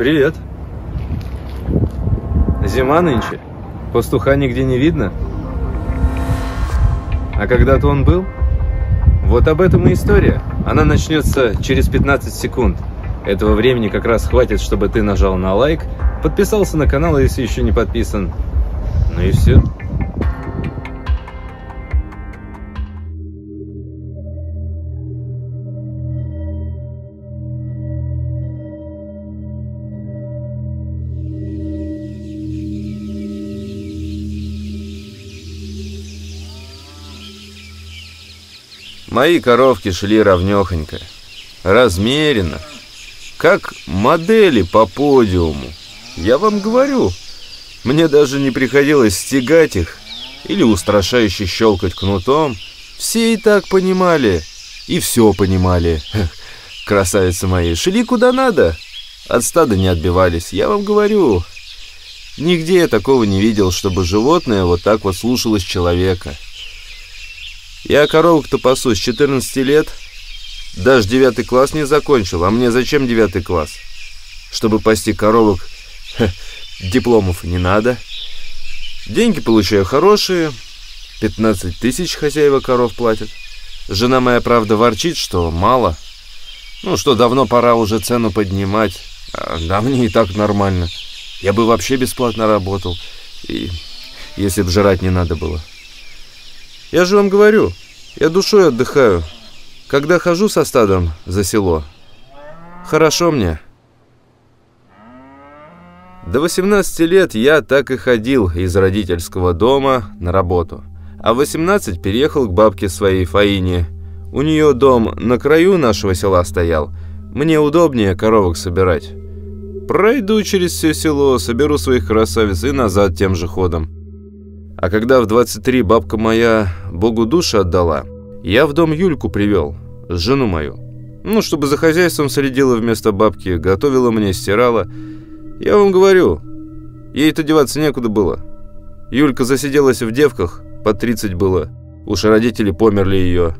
Привет. Зима нынче. Пастуха нигде не видно. А когда-то он был? Вот об этом и история. Она начнется через 15 секунд. Этого времени как раз хватит, чтобы ты нажал на лайк, подписался на канал, если еще не подписан. Ну и все. Мои коровки шли ровнёхонько, размеренно, как модели по подиуму. Я вам говорю, мне даже не приходилось стегать их или устрашающе щелкать кнутом. Все и так понимали, и все понимали. Красавицы мои, шли куда надо, от стада не отбивались. Я вам говорю, нигде я такого не видел, чтобы животное вот так вот слушалось человека. Я коровок-то пасу с 14 лет. Даже девятый класс не закончил. А мне зачем девятый класс? Чтобы пасти коровок, ха, дипломов не надо. Деньги получаю хорошие. 15 тысяч хозяева коров платят. Жена моя, правда, ворчит, что мало. Ну, что давно пора уже цену поднимать. А, да мне и так нормально. Я бы вообще бесплатно работал. И если бы жрать не надо было. Я же вам говорю, я душой отдыхаю. Когда хожу со стадом за село, хорошо мне. До 18 лет я так и ходил из родительского дома на работу. А в 18 переехал к бабке своей Фаине. У нее дом на краю нашего села стоял. Мне удобнее коровок собирать. Пройду через все село, соберу своих красавиц и назад тем же ходом. А когда в 23 бабка моя Богу душу отдала, я в дом Юльку привел, жену мою. Ну, чтобы за хозяйством следила вместо бабки, готовила мне, стирала. Я вам говорю, ей-то деваться некуда было. Юлька засиделась в девках, по 30 было. Уж родители померли ее.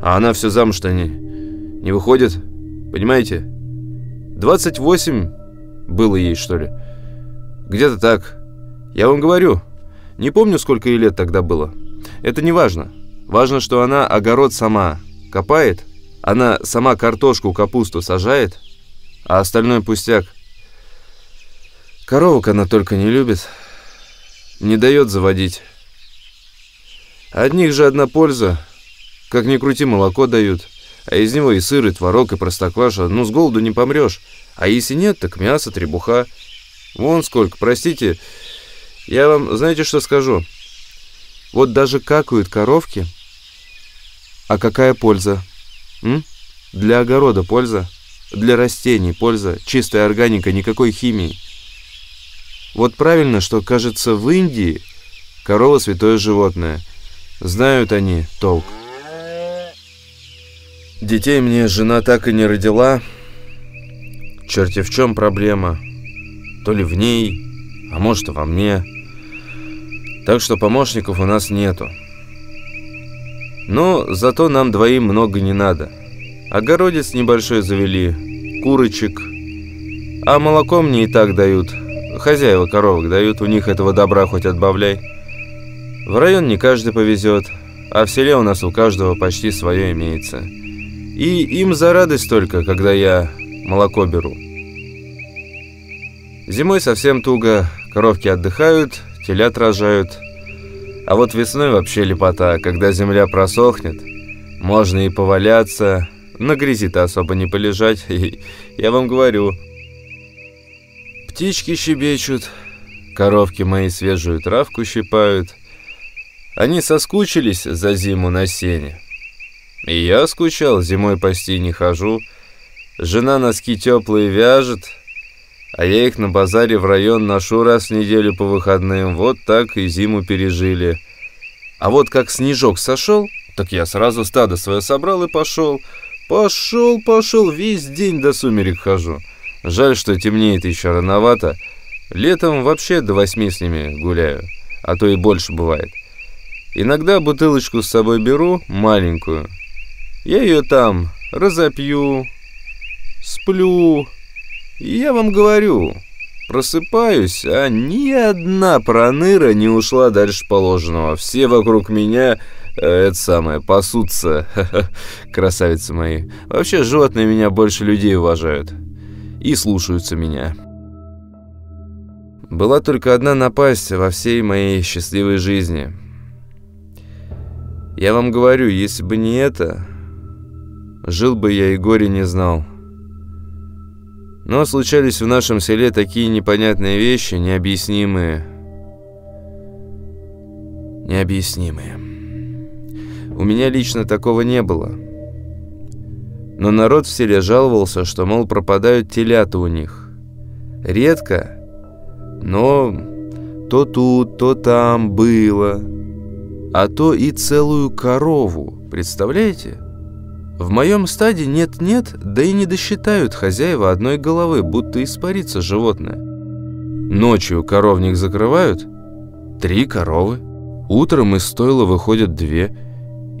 А она все замуж-то не, не выходит. Понимаете? 28 было ей, что ли. Где-то так. Я вам говорю, не помню, сколько ей лет тогда было. Это не важно. Важно, что она огород сама копает, она сама картошку, капусту сажает, а остальной пустяк. Коровок она только не любит, не дает заводить. От них же одна польза. Как ни крути, молоко дают. А из него и сыр, и творог, и простокваша. Ну, с голоду не помрешь. А если нет, так мясо, требуха. Вон сколько, простите, я вам, знаете, что скажу? Вот даже какают коровки, а какая польза? М? Для огорода польза, для растений польза, чистая органика, никакой химии. Вот правильно, что, кажется, в Индии корова святое животное. Знают они толк. Детей мне жена так и не родила. Черти в чем проблема? То ли в ней, а может и во мне. Так что помощников у нас нету. Но зато нам двоим много не надо. Огородец небольшой завели, курочек. А молоко мне и так дают. Хозяева коровок дают, у них этого добра хоть отбавляй. В район не каждый повезет, а в селе у нас у каждого почти свое имеется. И им за радость только, когда я молоко беру. Зимой совсем туго, коровки отдыхают, телят рожают. А вот весной вообще лепота, когда земля просохнет, можно и поваляться, на грязи-то особо не полежать, я вам говорю. Птички щебечут, коровки мои свежую травку щипают. Они соскучились за зиму на сене. И я скучал, зимой пасти не хожу. Жена носки теплые вяжет, а я их на базаре в район ношу раз в неделю по выходным. Вот так и зиму пережили. А вот как снежок сошел, так я сразу стадо свое собрал и пошел. Пошел, пошел, весь день до сумерек хожу. Жаль, что темнеет еще рановато. Летом вообще до восьми с ними гуляю, а то и больше бывает. Иногда бутылочку с собой беру, маленькую. Я ее там разопью, сплю, И я вам говорю, просыпаюсь, а ни одна проныра не ушла дальше положенного. Все вокруг меня, э, это самое, пасутся, красавицы мои. Вообще, животные меня больше людей уважают и слушаются меня. Была только одна напасть во всей моей счастливой жизни. Я вам говорю, если бы не это, жил бы я и горе не знал. Но случались в нашем селе такие непонятные вещи, необъяснимые. Необъяснимые. У меня лично такого не было. Но народ в селе жаловался, что, мол, пропадают телята у них. Редко, но то тут, то там было. А то и целую корову, представляете? В моем стаде нет-нет, да и не досчитают хозяева одной головы, будто испарится животное. Ночью коровник закрывают, три коровы. Утром из стойла выходят две.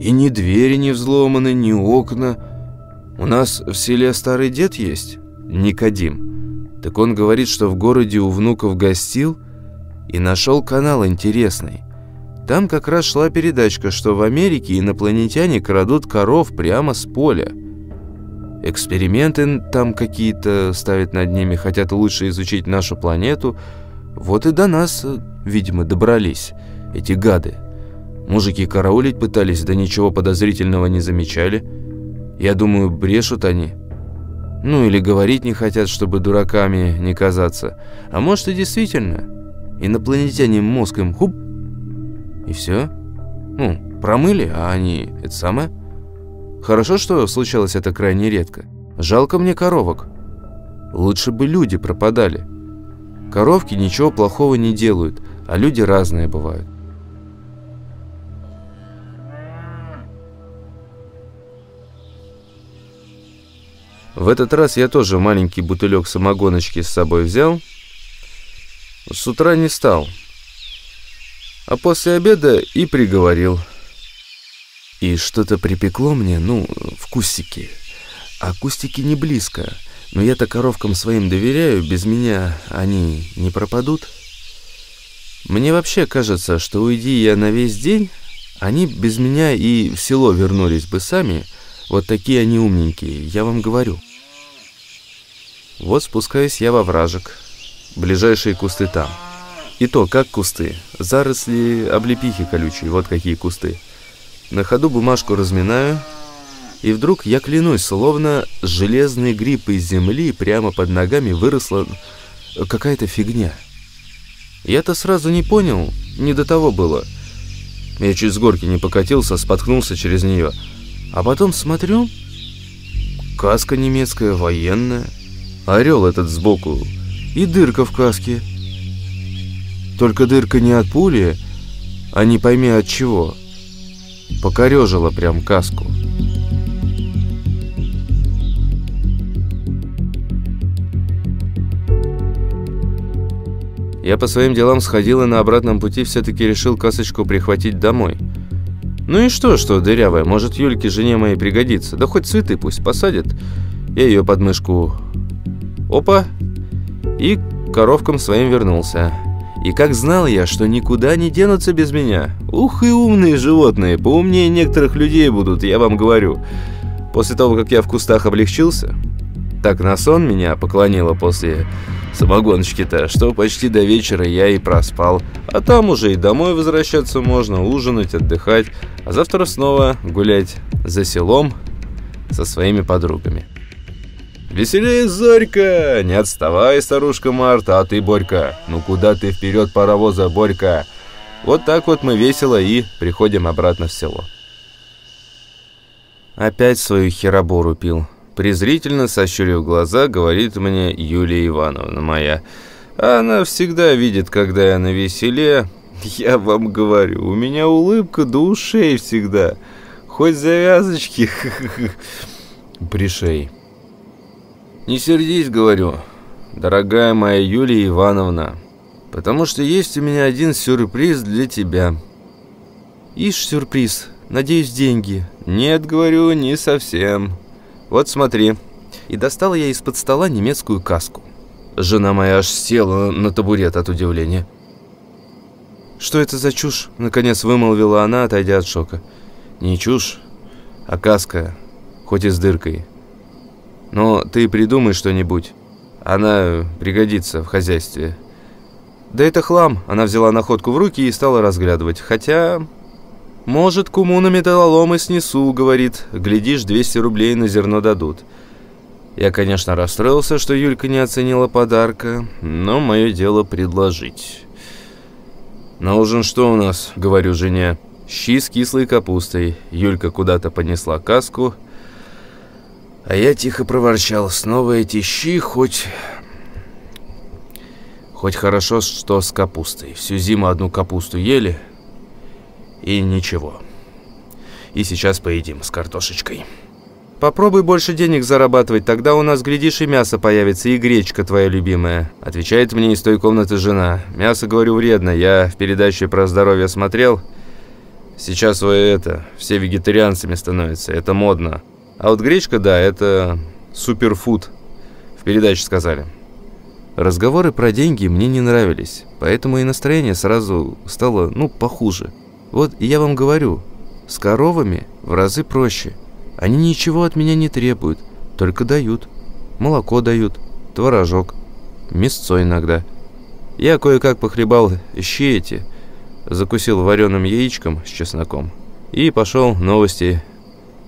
И ни двери не взломаны, ни окна. У нас в селе старый дед есть, Никодим. Так он говорит, что в городе у внуков гостил и нашел канал интересный. Там как раз шла передачка, что в Америке инопланетяне крадут коров прямо с поля. Эксперименты там какие-то ставят над ними, хотят лучше изучить нашу планету. Вот и до нас, видимо, добрались эти гады. Мужики караулить пытались, да ничего подозрительного не замечали. Я думаю, брешут они. Ну или говорить не хотят, чтобы дураками не казаться. А может и действительно. Инопланетяне мозг им хуп и все? Ну, промыли, а они... это самое? Хорошо, что случалось это крайне редко. Жалко мне коровок. Лучше бы люди пропадали. Коровки ничего плохого не делают, а люди разные бывают. В этот раз я тоже маленький бутылек самогоночки с собой взял. С утра не стал а после обеда и приговорил. И что-то припекло мне, ну, в кустике. А кустики не близко, но я-то коровкам своим доверяю, без меня они не пропадут. Мне вообще кажется, что уйди я на весь день, они без меня и в село вернулись бы сами. Вот такие они умненькие, я вам говорю. Вот спускаюсь я во вражек. Ближайшие кусты там. И то, как кусты. Заросли облепихи колючие, вот какие кусты. На ходу бумажку разминаю, и вдруг я клянусь, словно железный гриб из земли прямо под ногами выросла какая-то фигня. Я-то сразу не понял, не до того было. Я чуть с горки не покатился, споткнулся через нее. А потом смотрю, каска немецкая, военная, орел этот сбоку и дырка в каске. Только дырка не от пули, а не пойми от чего. Покорежила прям каску. Я по своим делам сходил и на обратном пути все-таки решил касочку прихватить домой. Ну и что, что дырявая, может Юльке жене моей пригодится. Да хоть цветы пусть посадят. Я ее под мышку... Опа! И коровкам своим вернулся. И как знал я, что никуда не денутся без меня. Ух и умные животные, поумнее некоторых людей будут, я вам говорю. После того, как я в кустах облегчился, так на сон меня поклонило после самогоночки-то, что почти до вечера я и проспал. А там уже и домой возвращаться можно, ужинать, отдыхать, а завтра снова гулять за селом со своими подругами. «Веселее, Зорька! Не отставай, старушка Марта, а ты, Борька! Ну куда ты вперед паровоза, Борька?» Вот так вот мы весело и приходим обратно в село. Опять свою херобору пил. Презрительно сощурив глаза, говорит мне Юлия Ивановна моя. Она всегда видит, когда я на веселе. Я вам говорю, у меня улыбка до ушей всегда. Хоть завязочки. Пришей. «Не сердись, — говорю, — дорогая моя Юлия Ивановна, потому что есть у меня один сюрприз для тебя». «Ишь, сюрприз, надеюсь, деньги?» «Нет, — говорю, — не совсем. Вот смотри». И достала я из-под стола немецкую каску. Жена моя аж села на табурет от удивления. «Что это за чушь?» — наконец вымолвила она, отойдя от шока. «Не чушь, а каска, хоть и с дыркой. Но ты придумай что-нибудь. Она пригодится в хозяйстве». «Да это хлам!» Она взяла находку в руки и стала разглядывать. «Хотя...» «Может, куму на металлолом и снесу», — говорит. «Глядишь, 200 рублей на зерно дадут». Я, конечно, расстроился, что Юлька не оценила подарка, но мое дело предложить. «На ужин что у нас?» — говорю жене. «Щи с кислой капустой». Юлька куда-то понесла каску, а я тихо проворчал. «Снова эти щи, хоть...» Хоть хорошо, что с капустой. Всю зиму одну капусту ели, и ничего. И сейчас поедим с картошечкой». «Попробуй больше денег зарабатывать, тогда у нас, глядишь, и мясо появится, и гречка твоя любимая», отвечает мне из той комнаты жена. «Мясо, говорю, вредно, я в передаче про здоровье смотрел. Сейчас вы это, все вегетарианцами становятся, это модно. А вот гречка, да, это суперфуд, в передаче сказали». Разговоры про деньги мне не нравились, поэтому и настроение сразу стало, ну, похуже. Вот я вам говорю, с коровами в разы проще – они ничего от меня не требуют, только дают. Молоко дают, творожок, мясцо иногда. Я кое-как похлебал щи эти, закусил вареным яичком с чесноком и пошел новости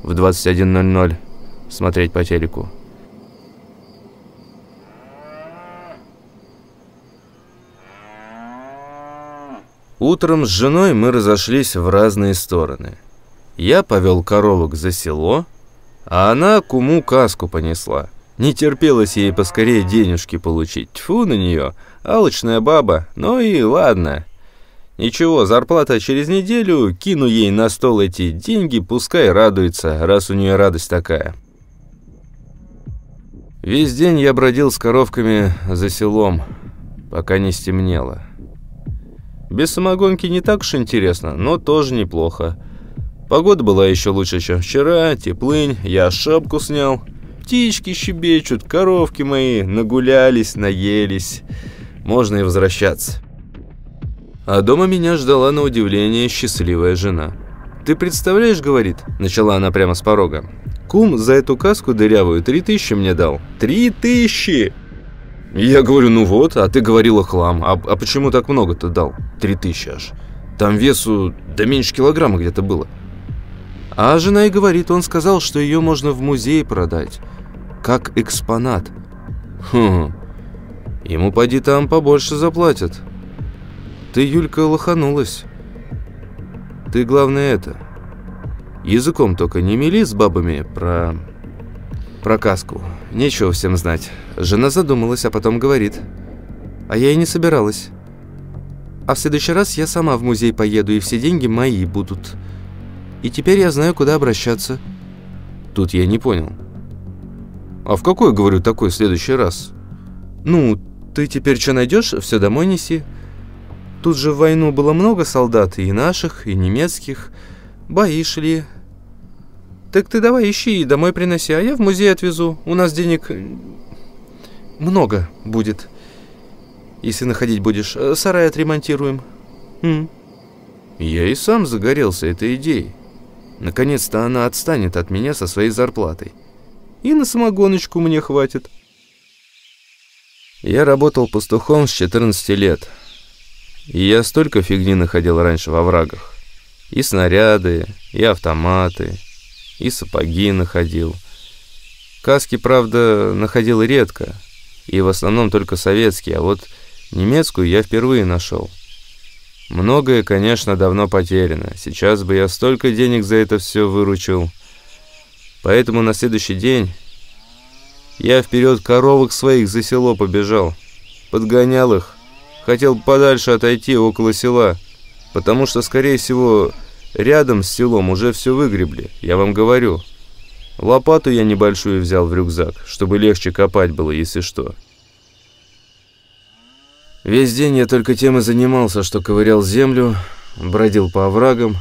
в 21.00 смотреть по телеку. Утром с женой мы разошлись в разные стороны – я повел коровок за село, а она куму каску понесла. Не терпелось ей поскорее денежки получить. Тьфу на нее, алчная баба, ну и ладно. Ничего, зарплата через неделю, кину ей на стол эти деньги, пускай радуется, раз у нее радость такая. Весь день я бродил с коровками за селом, пока не стемнело. Без самогонки не так уж интересно, но тоже неплохо. Погода была еще лучше, чем вчера, теплынь, я шапку снял. Птички щебечут, коровки мои нагулялись, наелись. Можно и возвращаться. А дома меня ждала на удивление счастливая жена. «Ты представляешь, — говорит, — начала она прямо с порога. Кум за эту каску дырявую три тысячи мне дал. Три тысячи!» Я говорю, ну вот, а ты говорила хлам. А, а почему так много-то дал? Три тысячи аж. Там весу, да меньше килограмма где-то было. А жена и говорит, он сказал, что ее можно в музей продать, как экспонат. Хм, ему поди там побольше заплатят. Ты, Юлька, лоханулась. Ты, главное, это... Языком только не мели с бабами про... Про каску. Нечего всем знать. Жена задумалась, а потом говорит. А я и не собиралась. А в следующий раз я сама в музей поеду, и все деньги мои будут. И теперь я знаю, куда обращаться». Тут я не понял. «А в какой, говорю, такой следующий раз?» «Ну, ты теперь что найдешь, все домой неси. Тут же в войну было много солдат, и наших, и немецких. Бои шли. Так ты давай ищи и домой приноси, а я в музей отвезу. У нас денег много будет, если находить будешь. Сарай отремонтируем». М. Я и сам загорелся этой идеей. Наконец-то она отстанет от меня со своей зарплатой. И на самогоночку мне хватит. Я работал пастухом с 14 лет. И я столько фигни находил раньше во врагах. И снаряды, и автоматы, и сапоги находил. Каски, правда, находил редко. И в основном только советские, а вот немецкую я впервые нашел. Многое, конечно, давно потеряно. Сейчас бы я столько денег за это все выручил. Поэтому на следующий день я вперед коровок своих за село побежал. Подгонял их. Хотел подальше отойти около села, потому что, скорее всего, рядом с селом уже все выгребли, я вам говорю. Лопату я небольшую взял в рюкзак, чтобы легче копать было, если что. Весь день я только тем и занимался, что ковырял землю, бродил по оврагам.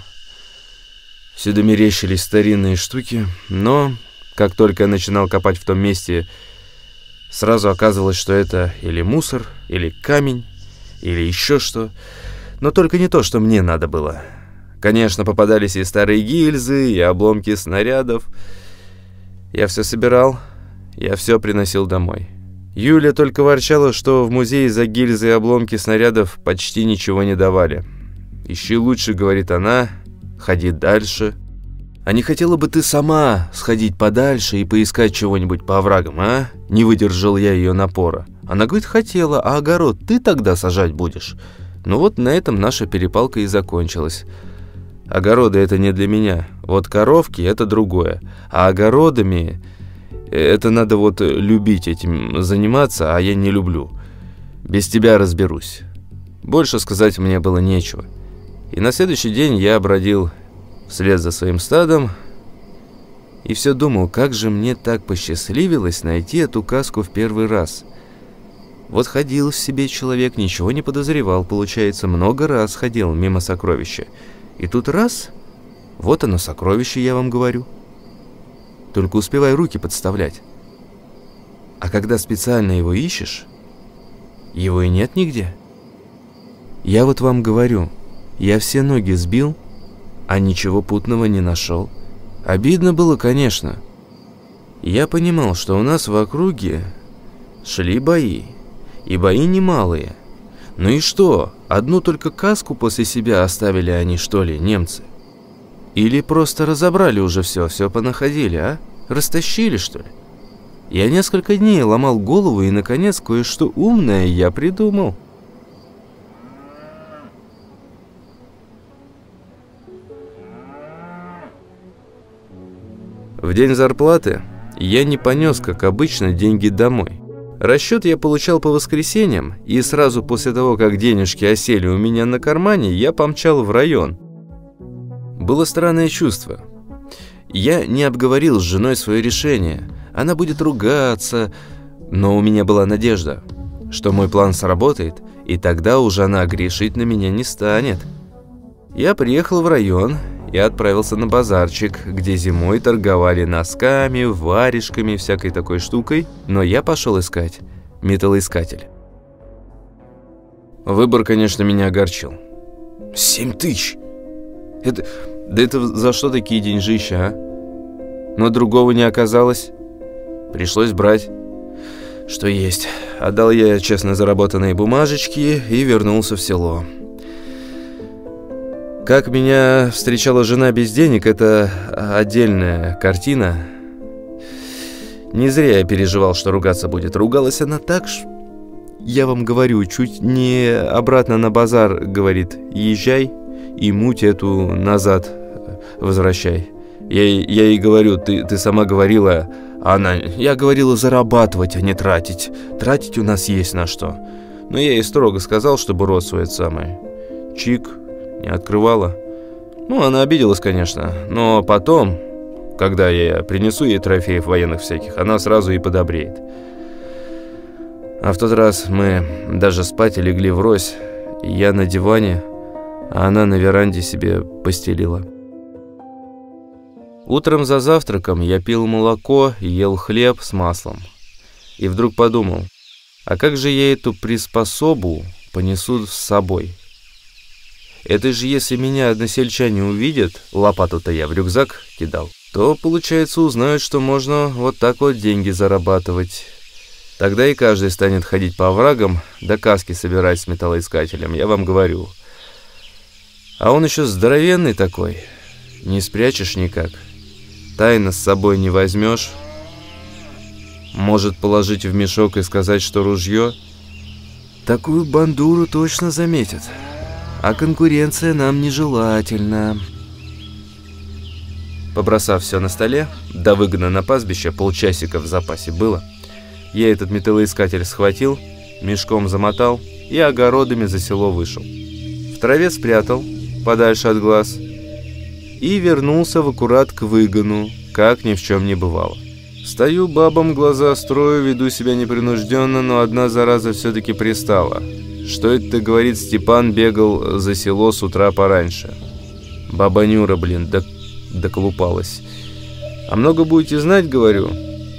Всюду мерещились старинные штуки, но как только я начинал копать в том месте, Сразу оказывалось, что это или мусор, или камень, или еще что. Но только не то, что мне надо было. Конечно, попадались и старые гильзы, и обломки снарядов. Я все собирал, я все приносил домой. Юля только ворчала, что в музее за гильзы и обломки снарядов почти ничего не давали. «Ищи лучше», — говорит она, — «ходи дальше». «А не хотела бы ты сама сходить подальше и поискать чего-нибудь по оврагам, а?» Не выдержал я ее напора. Она говорит, хотела, а огород ты тогда сажать будешь? Ну вот на этом наша перепалка и закончилась. Огороды это не для меня. Вот коровки это другое. А огородами это надо вот любить этим заниматься, а я не люблю. Без тебя разберусь. Больше сказать мне было нечего. И на следующий день я бродил вслед за своим стадом и все думал, как же мне так посчастливилось найти эту каску в первый раз. Вот ходил в себе человек, ничего не подозревал, получается, много раз ходил мимо сокровища. И тут раз, вот оно сокровище, я вам говорю. Только успевай руки подставлять. А когда специально его ищешь, его и нет нигде. Я вот вам говорю, я все ноги сбил, а ничего путного не нашел. Обидно было, конечно. Я понимал, что у нас в округе шли бои, и бои немалые. Ну и что, одну только каску после себя оставили они, что ли, немцы? Или просто разобрали уже все, все понаходили, а? Растащили, что ли? Я несколько дней ломал голову, и, наконец, кое-что умное я придумал. В день зарплаты я не понес, как обычно, деньги домой. Расчет я получал по воскресеньям, и сразу после того, как денежки осели у меня на кармане, я помчал в район. Было странное чувство. Я не обговорил с женой свое решение. Она будет ругаться, но у меня была надежда, что мой план сработает, и тогда уже она грешить на меня не станет. Я приехал в район и отправился на базарчик, где зимой торговали носками, варежками, всякой такой штукой, но я пошел искать металлоискатель. Выбор, конечно, меня огорчил. Семь тысяч! Это... Да это за что такие деньжища, а? Но другого не оказалось. Пришлось брать. Что есть. Отдал я честно заработанные бумажечки и вернулся в село. Как меня встречала жена без денег, это отдельная картина. Не зря я переживал, что ругаться будет. Ругалась она так, что... Я вам говорю, чуть не обратно на базар, говорит, езжай и муть эту назад возвращай. Я, я ей говорю, ты, ты сама говорила, а она, я говорила зарабатывать, а не тратить. Тратить у нас есть на что. Но я ей строго сказал, чтобы рот свой самый. Чик, не открывала. Ну, она обиделась, конечно, но потом, когда я принесу ей трофеев военных всяких, она сразу и подобреет. А в тот раз мы даже спать легли врозь, я на диване, а она на веранде себе постелила. Утром за завтраком я пил молоко и ел хлеб с маслом. И вдруг подумал, а как же я эту приспособу понесу с собой? Это же если меня односельчане увидят, лопату-то я в рюкзак кидал, то, получается, узнают, что можно вот так вот деньги зарабатывать. Тогда и каждый станет ходить по оврагам, да каски собирать с металлоискателем, я вам говорю. А он еще здоровенный такой, не спрячешь никак. Тайно с собой не возьмешь. Может положить в мешок и сказать, что ружье? Такую бандуру точно заметят а конкуренция нам нежелательна. Побросав все на столе, до выгона на пастбище полчасика в запасе было, я этот металлоискатель схватил, мешком замотал и огородами за село вышел. В траве спрятал, подальше от глаз, и вернулся в аккурат к выгону, как ни в чем не бывало. Стою, бабам глаза строю, веду себя непринужденно, но одна зараза все-таки пристала – что это, говорит, Степан бегал за село с утра пораньше. Баба Нюра, блин, доколупалась. А много будете знать, говорю?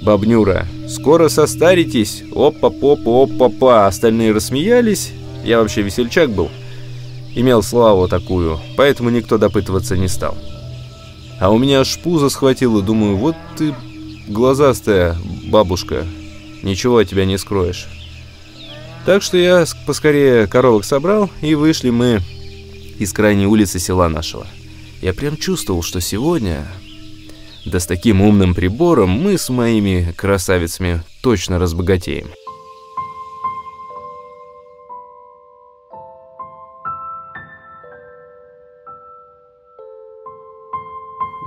Бабнюра, Скоро состаритесь. Опа-попа, опа-па. Остальные рассмеялись. Я вообще весельчак был. Имел славу такую, поэтому никто допытываться не стал. А у меня аж пузо схватило, думаю, вот ты глазастая бабушка, ничего от тебя не скроешь. Так что я поскорее коровок собрал, и вышли мы из крайней улицы села нашего. Я прям чувствовал, что сегодня, да с таким умным прибором, мы с моими красавицами точно разбогатеем.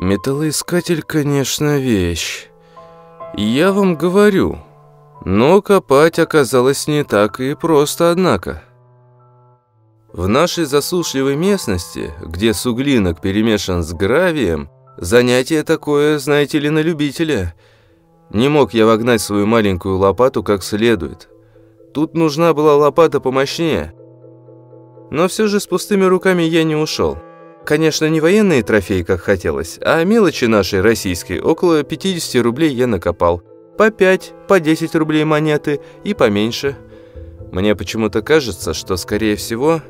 Металлоискатель, конечно, вещь. Я вам говорю. Но копать оказалось не так и просто, однако. В нашей засушливой местности, где суглинок перемешан с гравием, занятие такое, знаете ли, на любителя. Не мог я вогнать свою маленькую лопату как следует. Тут нужна была лопата помощнее. Но все же с пустыми руками я не ушел. Конечно, не военные трофеи, как хотелось, а мелочи нашей российской. Около 50 рублей я накопал. По 5, по 10 рублей монеты и поменьше. Мне почему-то кажется, что, скорее всего,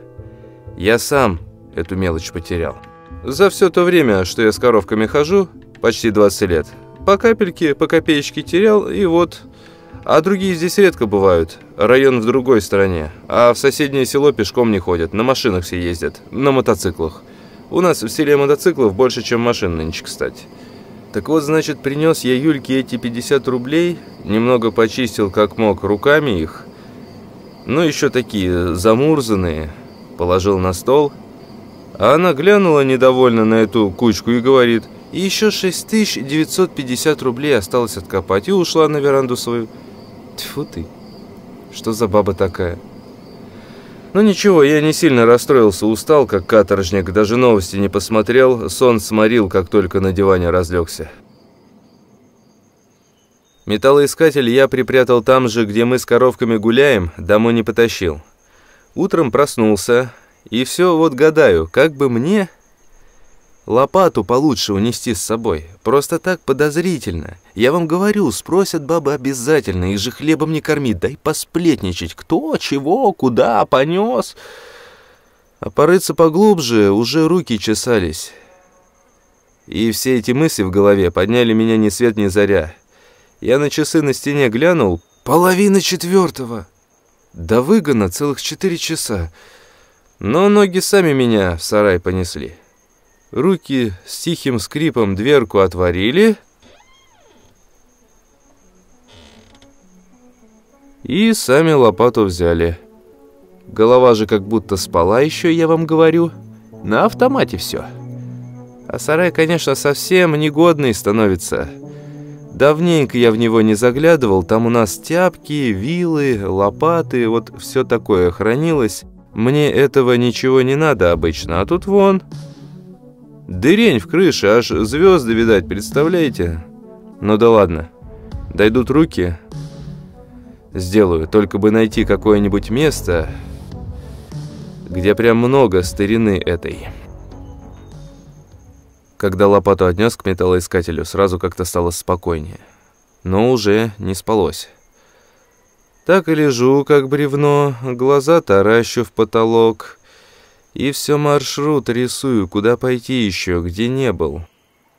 я сам эту мелочь потерял. За все то время, что я с коровками хожу, почти 20 лет, по капельке, по копеечке терял, и вот... А другие здесь редко бывают. Район в другой стороне. А в соседнее село пешком не ходят, на машинах все ездят, на мотоциклах. У нас в селе мотоциклов больше, чем машин нынче, кстати. Так вот, значит, принес я Юльке эти 50 рублей, немного почистил как мог руками их, ну еще такие замурзанные, положил на стол, а она глянула недовольно на эту кучку и говорит, и еще 6950 рублей осталось откопать, и ушла на веранду свою. Тьфу ты, что за баба такая? Ну ничего, я не сильно расстроился, устал, как каторжник, даже новости не посмотрел, сон сморил, как только на диване разлегся. Металлоискатель я припрятал там же, где мы с коровками гуляем, домой не потащил. Утром проснулся, и все вот гадаю, как бы мне Лопату получше унести с собой. Просто так подозрительно. Я вам говорю, спросят бабы обязательно, их же хлебом не кормить, дай посплетничать. Кто, чего, куда, понес. А порыться поглубже уже руки чесались. И все эти мысли в голове подняли меня ни свет ни заря. Я на часы на стене глянул. Половина четвертого. До выгона целых четыре часа. Но ноги сами меня в сарай понесли. Руки с тихим скрипом дверку отворили. И сами лопату взяли. Голова же как будто спала еще, я вам говорю. На автомате все. А сарай, конечно, совсем негодный становится. Давненько я в него не заглядывал. Там у нас тяпки, вилы, лопаты, вот все такое хранилось. Мне этого ничего не надо обычно, а тут вон... Дырень в крыше, аж звезды, видать, представляете? Ну да ладно. Дойдут руки, сделаю. Только бы найти какое-нибудь место, где прям много старины этой. Когда лопату отнес к металлоискателю, сразу как-то стало спокойнее. Но уже не спалось. Так и лежу, как бревно, глаза таращу в потолок и все маршрут рисую, куда пойти еще, где не был.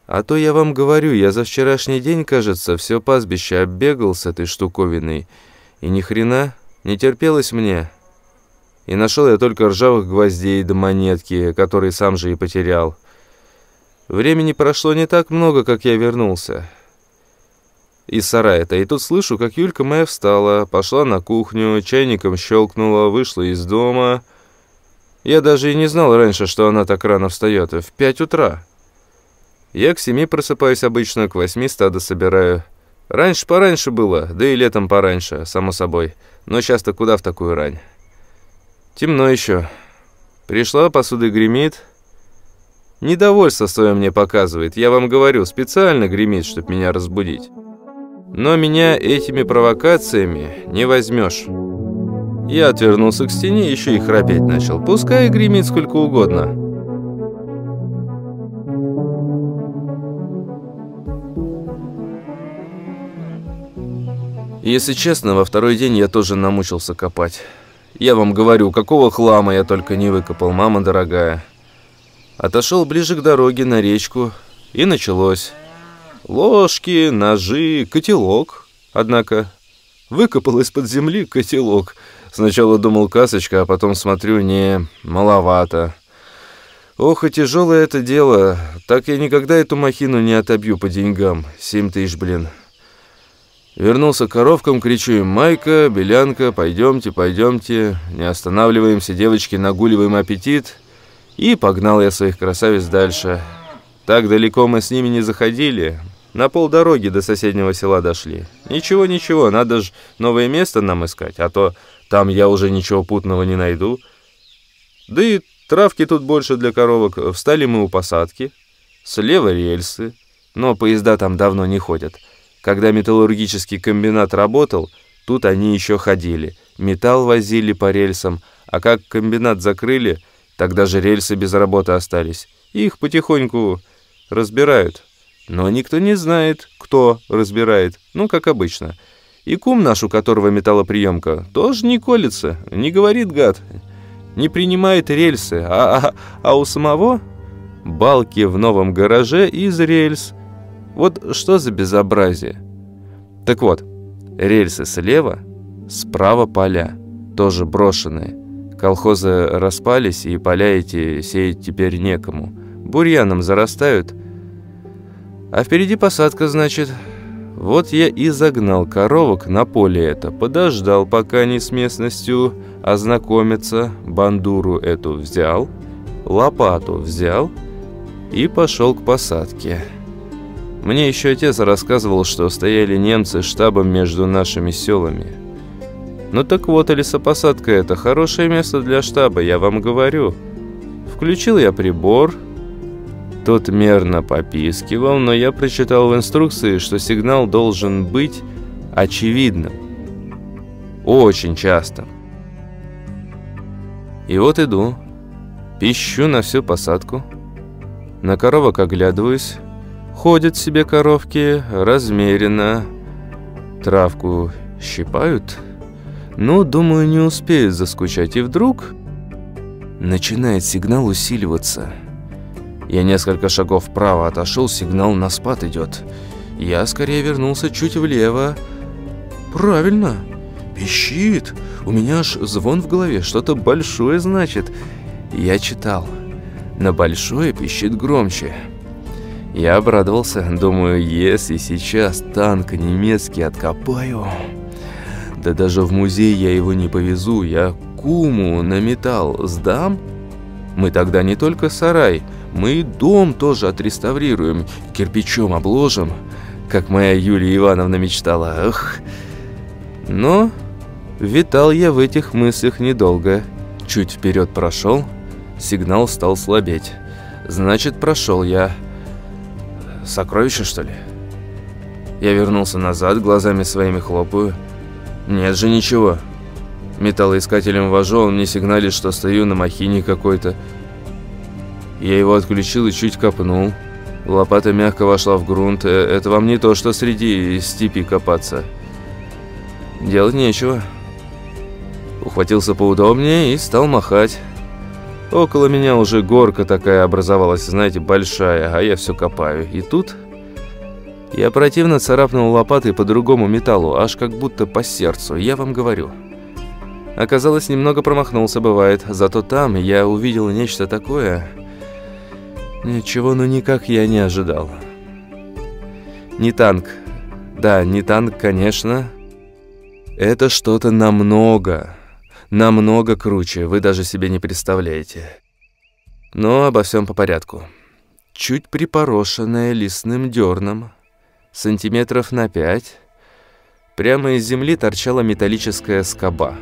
А то я вам говорю, я за вчерашний день, кажется, все пастбище оббегал с этой штуковиной. И ни хрена не терпелось мне. И нашел я только ржавых гвоздей до монетки, которые сам же и потерял. Времени прошло не так много, как я вернулся. Из сарая-то. И тут слышу, как Юлька моя встала, пошла на кухню, чайником щелкнула, вышла из дома... Я даже и не знал раньше, что она так рано встает. В пять утра. Я к семи просыпаюсь обычно, к восьми стадо собираю. Раньше пораньше было, да и летом пораньше, само собой. Но часто куда в такую рань? Темно еще. Пришла, посуда гремит. Недовольство свое мне показывает. Я вам говорю, специально гремит, чтобы меня разбудить. Но меня этими провокациями не возьмешь. Я отвернулся к стене, еще и храпеть начал. Пускай гремит сколько угодно. Если честно, во второй день я тоже намучился копать. Я вам говорю, какого хлама я только не выкопал, мама дорогая. Отошел ближе к дороге на речку, и началось. Ложки, ножи, котелок. Однако выкопал из-под земли котелок. Сначала думал касочка, а потом смотрю, не, маловато. Ох, и тяжелое это дело. Так я никогда эту махину не отобью по деньгам. Семь тысяч, блин. Вернулся к коровкам, кричу им, «Майка, Белянка, пойдемте, пойдемте, не останавливаемся, девочки, нагуливаем аппетит». И погнал я своих красавиц дальше. Так далеко мы с ними не заходили, на полдороги до соседнего села дошли. Ничего, ничего, надо же новое место нам искать, а то там я уже ничего путного не найду. Да и травки тут больше для коровок. Встали мы у посадки, слева рельсы, но поезда там давно не ходят. Когда металлургический комбинат работал, тут они еще ходили. Металл возили по рельсам, а как комбинат закрыли, тогда же рельсы без работы остались. Их потихоньку разбирают. Но никто не знает, кто разбирает, ну, как обычно. И кум наш, у которого металлоприемка, тоже не колется, не говорит гад, не принимает рельсы, а, а, а у самого балки в новом гараже из рельс – вот что за безобразие? Так вот, рельсы слева, справа поля, тоже брошенные. Колхозы распались, и поля эти сеять теперь некому. Бурьяном зарастают. А впереди посадка, значит. Вот я и загнал коровок на поле это, подождал, пока они с местностью ознакомятся, бандуру эту взял, лопату взял и пошел к посадке. Мне еще отец рассказывал, что стояли немцы штабом между нашими селами. Ну так вот, лесопосадка – это хорошее место для штаба, я вам говорю. Включил я прибор, тот мерно попискивал, но я прочитал в инструкции, что сигнал должен быть очевидным. Очень часто. И вот иду, пищу на всю посадку, на коровок оглядываюсь, Ходят себе коровки размеренно, травку щипают. Но, думаю, не успеют заскучать. И вдруг начинает сигнал усиливаться. Я несколько шагов вправо отошел, сигнал на спад идет. Я скорее вернулся чуть влево. Правильно, пищит. У меня аж звон в голове, что-то большое значит. Я читал. На большое пищит громче. Я обрадовался, думаю, если сейчас танк немецкий откопаю... Да даже в музей я его не повезу, я куму на металл сдам. Мы тогда не только сарай, мы дом тоже отреставрируем, кирпичом обложим, как моя Юлия Ивановна мечтала. Эх. Но витал я в этих мыслях недолго. Чуть вперед прошел, сигнал стал слабеть. Значит, прошел я. Сокровище, что ли? Я вернулся назад, глазами своими хлопаю. Нет же ничего. Металлоискателем вожу, он мне сигналит, что стою на махине какой-то. Я его отключил и чуть копнул. Лопата мягко вошла в грунт. Э, это вам не то, что среди степи копаться. Делать нечего. Ухватился поудобнее и стал махать. Около меня уже горка такая образовалась, знаете, большая, а я все копаю. И тут я противно царапнул лопатой по другому металлу, аж как будто по сердцу, я вам говорю. Оказалось, немного промахнулся, бывает, зато там я увидел нечто такое, ничего, ну никак я не ожидал. Не танк. Да, не танк, конечно. Это что-то намного, намного круче, вы даже себе не представляете. Но обо всем по порядку. Чуть припорошенная лесным дерном, сантиметров на пять, прямо из земли торчала металлическая скоба.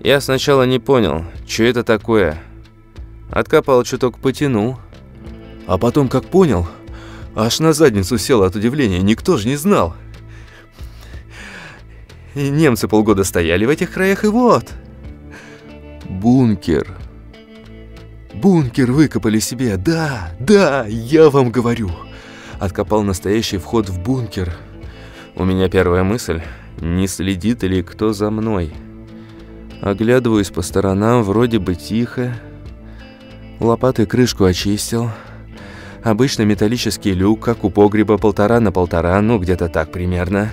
Я сначала не понял, что это такое. Откопал чуток, потянул. А потом, как понял, аж на задницу сел от удивления, никто же не знал. И немцы полгода стояли в этих краях, и вот... Бункер. Бункер выкопали себе, да, да, я вам говорю. Откопал настоящий вход в бункер. У меня первая мысль, не следит ли кто за мной. Оглядываюсь по сторонам, вроде бы тихо. Лопатой крышку очистил. Обычно металлический люк, как у погреба, полтора на полтора, ну где-то так примерно.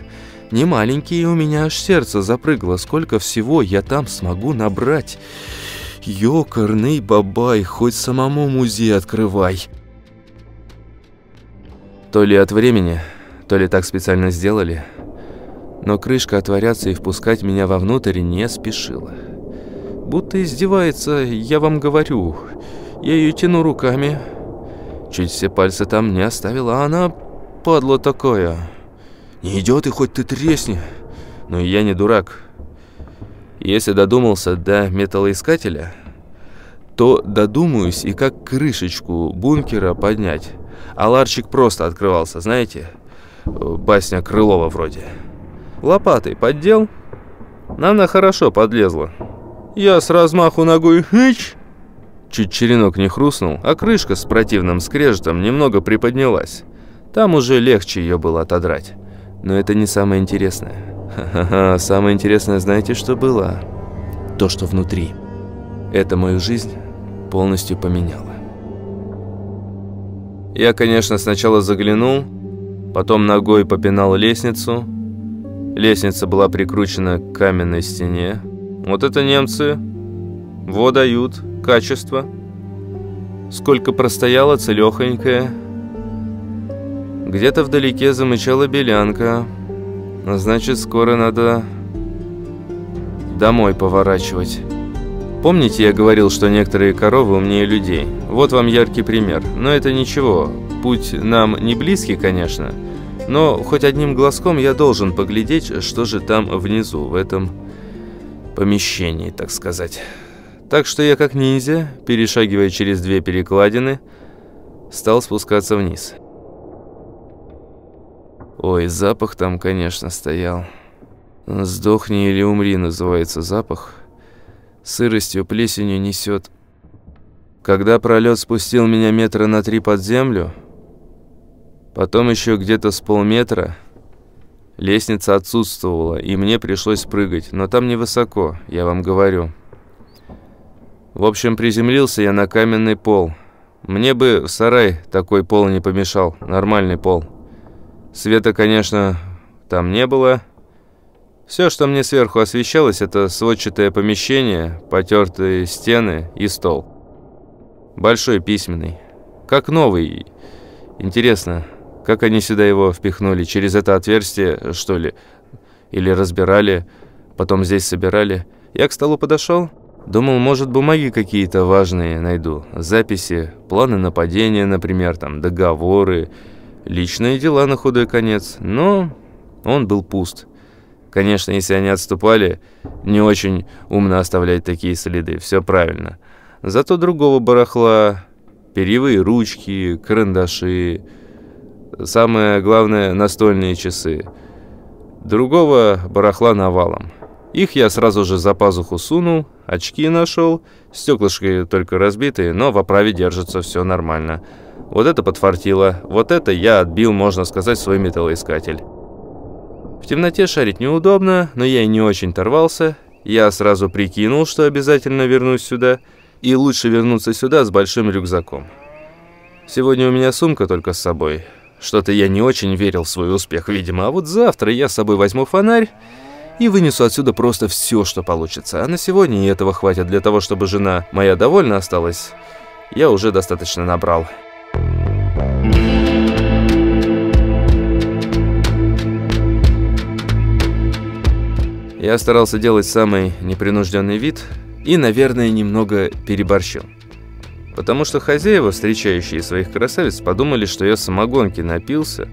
Не маленький, у меня аж сердце запрыгало. Сколько всего я там смогу набрать? Ёкарный бабай, хоть самому музей открывай. То ли от времени, то ли так специально сделали, но крышка отворяться и впускать меня вовнутрь не спешила. Будто издевается, я вам говорю. Я ее тяну руками. Чуть все пальцы там не оставила, а она, падла такое. Не идет и хоть ты тресни. Но я не дурак. Если додумался до металлоискателя, то додумаюсь и как крышечку бункера поднять. А ларчик просто открывался, знаете? Басня Крылова вроде. Лопатой поддел. Она хорошо подлезла. Я с размаху ногой хыч. Чуть черенок не хрустнул, а крышка с противным скрежетом немного приподнялась. Там уже легче ее было отодрать. Но это не самое интересное. Ха-ха-ха, самое интересное знаете, что было? То, что внутри. Это мою жизнь полностью поменяло. Я, конечно, сначала заглянул, потом ногой попинал лестницу. Лестница была прикручена к каменной стене. Вот это немцы. Во дают. Качество. Сколько простояла целехонькая. Где-то вдалеке замычала белянка. Значит, скоро надо домой поворачивать. Помните, я говорил, что некоторые коровы умнее людей? Вот вам яркий пример. Но это ничего. Путь нам не близкий, конечно. Но хоть одним глазком я должен поглядеть, что же там внизу, в этом помещении, так сказать. Так что я как ниндзя, перешагивая через две перекладины, стал спускаться вниз. Ой, запах там, конечно, стоял. «Сдохни или умри» называется запах – сыростью, плесенью несет. Когда пролет спустил меня метра на три под землю, потом еще где-то с полметра, лестница отсутствовала, и мне пришлось прыгать, но там невысоко, я вам говорю. В общем, приземлился я на каменный пол. Мне бы в сарай такой пол не помешал, нормальный пол. Света, конечно, там не было, все, что мне сверху освещалось, это сводчатое помещение, потертые стены и стол. Большой письменный. Как новый. Интересно, как они сюда его впихнули? Через это отверстие, что ли? Или разбирали, потом здесь собирали? Я к столу подошел. Думал, может, бумаги какие-то важные найду. Записи, планы нападения, например, там, договоры, личные дела на худой конец. Но он был пуст. Конечно, если они отступали, не очень умно оставлять такие следы, все правильно. Зато другого барахла, перьевые ручки, карандаши, самое главное, настольные часы. Другого барахла навалом. Их я сразу же за пазуху сунул, очки нашел, стеклышки только разбитые, но в оправе держится все нормально. Вот это подфартило, вот это я отбил, можно сказать, свой металлоискатель. В темноте шарить неудобно, но я и не очень торвался. Я сразу прикинул, что обязательно вернусь сюда, и лучше вернуться сюда с большим рюкзаком. Сегодня у меня сумка только с собой. Что-то я не очень верил в свой успех, видимо, а вот завтра я с собой возьму фонарь и вынесу отсюда просто все, что получится. А на сегодня и этого хватит для того, чтобы жена моя довольна осталась. Я уже достаточно набрал. Я старался делать самый непринужденный вид и, наверное, немного переборщил. Потому что хозяева, встречающие своих красавиц, подумали, что я самогонки напился,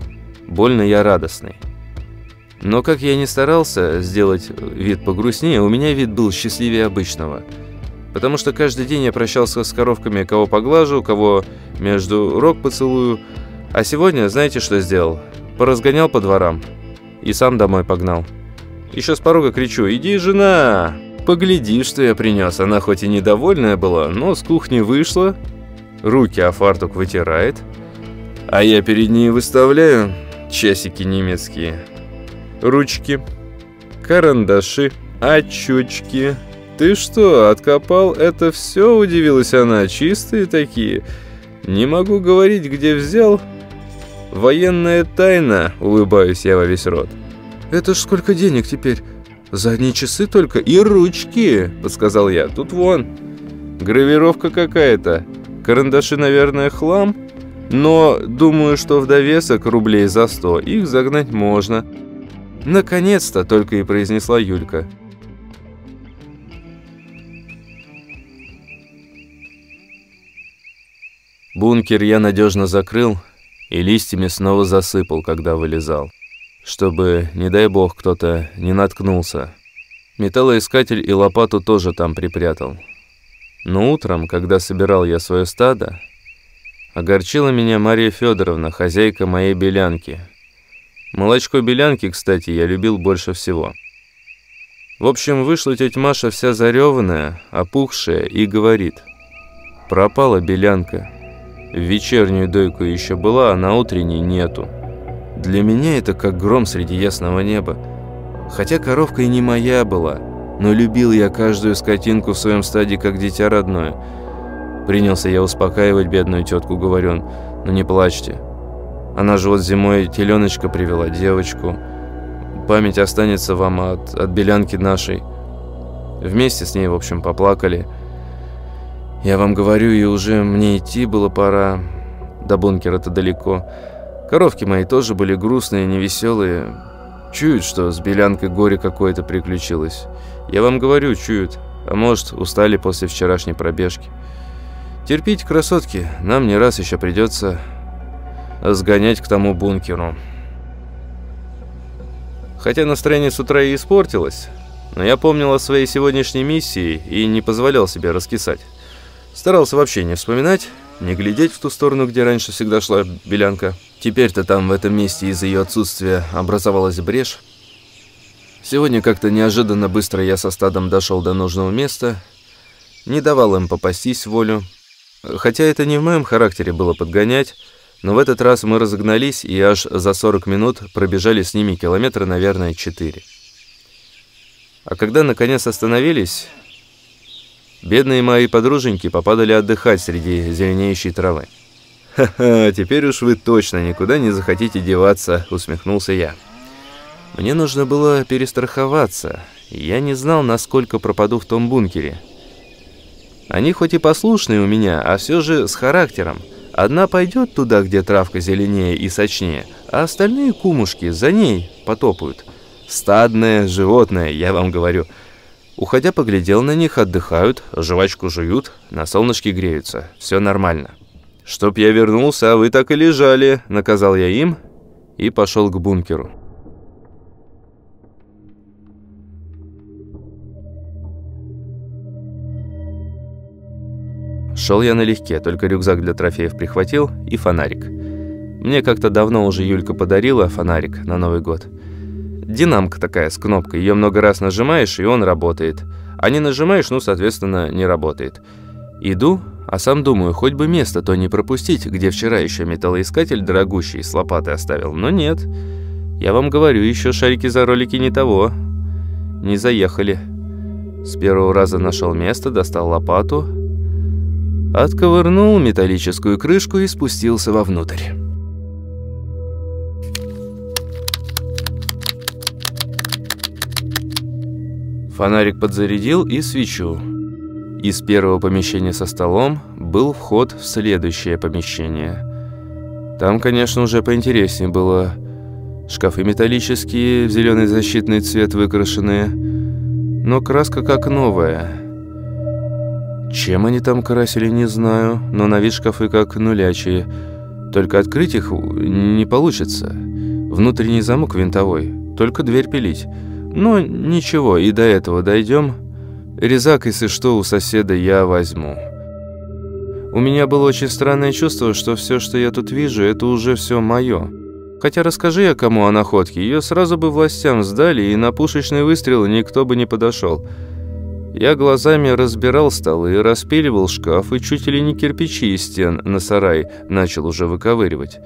больно я радостный. Но как я не старался сделать вид погрустнее, у меня вид был счастливее обычного. Потому что каждый день я прощался с коровками, кого поглажу, кого между рог поцелую. А сегодня, знаете, что сделал? Поразгонял по дворам и сам домой погнал. Еще с порога кричу «Иди, жена!» Погляди, что я принес. Она хоть и недовольная была, но с кухни вышла, руки о фартук вытирает, а я перед ней выставляю часики немецкие. Ручки, карандаши, очучки. Ты что, откопал это все? Удивилась она. Чистые такие. Не могу говорить, где взял. Военная тайна, улыбаюсь я во весь рот. Это ж сколько денег теперь? Задние часы только и ручки, подсказал я. Тут вон. Гравировка какая-то. Карандаши, наверное, хлам. Но думаю, что в довесок рублей за сто их загнать можно. Наконец-то, только и произнесла Юлька. Бункер я надежно закрыл и листьями снова засыпал, когда вылезал, чтобы, не дай бог, кто-то не наткнулся. Металлоискатель и лопату тоже там припрятал. Но утром, когда собирал я свое стадо, огорчила меня Мария Федоровна, хозяйка моей белянки. Молочко белянки, кстати, я любил больше всего. В общем, вышла тетя Маша вся зареванная, опухшая, и говорит, «Пропала белянка. В вечернюю дойку еще была, а на утренней нету. Для меня это как гром среди ясного неба. Хотя коровка и не моя была» но любил я каждую скотинку в своем стаде, как дитя родное. Принялся я успокаивать бедную тетку, говорю, ну не плачьте. Она же вот зимой теленочка привела, девочку. Память останется вам от, от белянки нашей. Вместе с ней, в общем, поплакали. Я вам говорю, и уже мне идти было пора. До бункера-то далеко. Коровки мои тоже были грустные, невеселые. Чуют, что с белянкой горе какое-то приключилось. Я вам говорю, чуют. А может, устали после вчерашней пробежки. Терпите, красотки, нам не раз еще придется сгонять к тому бункеру. Хотя настроение с утра и испортилось, но я помнил о своей сегодняшней миссии и не позволял себе раскисать. Старался вообще не вспоминать, не глядеть в ту сторону, где раньше всегда шла белянка. Теперь-то там в этом месте из-за ее отсутствия образовалась брешь. Сегодня как-то неожиданно быстро я со стадом дошел до нужного места, не давал им попастись волю. Хотя это не в моем характере было подгонять, но в этот раз мы разогнались и аж за 40 минут пробежали с ними километра, наверное, 4. А когда наконец остановились, бедные мои подруженьки попадали отдыхать среди зеленеющей травы. «Ха-ха, теперь уж вы точно никуда не захотите деваться», — усмехнулся я. Мне нужно было перестраховаться, я не знал, насколько пропаду в том бункере. Они хоть и послушные у меня, а все же с характером. Одна пойдет туда, где травка зеленее и сочнее, а остальные кумушки за ней потопают. Стадное животное, я вам говорю. Уходя, поглядел на них, отдыхают, жвачку жуют, на солнышке греются. Все нормально. «Чтоб я вернулся, а вы так и лежали», — наказал я им и пошел к бункеру. Шел я налегке, только рюкзак для трофеев прихватил и фонарик. Мне как-то давно уже Юлька подарила фонарик на Новый год. Динамка такая с кнопкой, ее много раз нажимаешь, и он работает. А не нажимаешь, ну, соответственно, не работает. Иду, а сам думаю, хоть бы место то не пропустить, где вчера еще металлоискатель дорогущий с лопатой оставил. Но нет. Я вам говорю, еще шарики за ролики не того. Не заехали. С первого раза нашел место, достал лопату, отковырнул металлическую крышку и спустился вовнутрь. Фонарик подзарядил и свечу. Из первого помещения со столом был вход в следующее помещение. Там, конечно, уже поинтереснее было. Шкафы металлические, в зеленый защитный цвет выкрашенные, но краска как новая. Чем они там красили, не знаю, но на вид шкафы как нулячие. Только открыть их не получится. Внутренний замок винтовой, только дверь пилить. Но ничего, и до этого дойдем. Резак, если что, у соседа я возьму. У меня было очень странное чувство, что все, что я тут вижу, это уже все мое. Хотя расскажи я кому о находке, ее сразу бы властям сдали, и на пушечный выстрел никто бы не подошел. Я глазами разбирал столы, распиливал шкаф и чуть ли не кирпичи из стен на сарай начал уже выковыривать.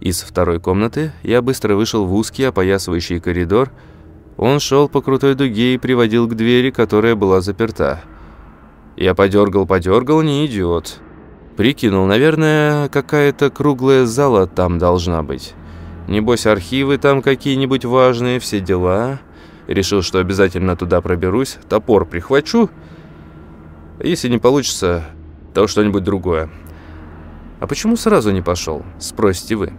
Из второй комнаты я быстро вышел в узкий опоясывающий коридор. Он шел по крутой дуге и приводил к двери, которая была заперта. Я подергал-подергал, не идет. Прикинул, наверное, какая-то круглая зала там должна быть. Небось, архивы там какие-нибудь важные, все дела. Решил, что обязательно туда проберусь, топор прихвачу. Если не получится, то что-нибудь другое. А почему сразу не пошел, спросите вы.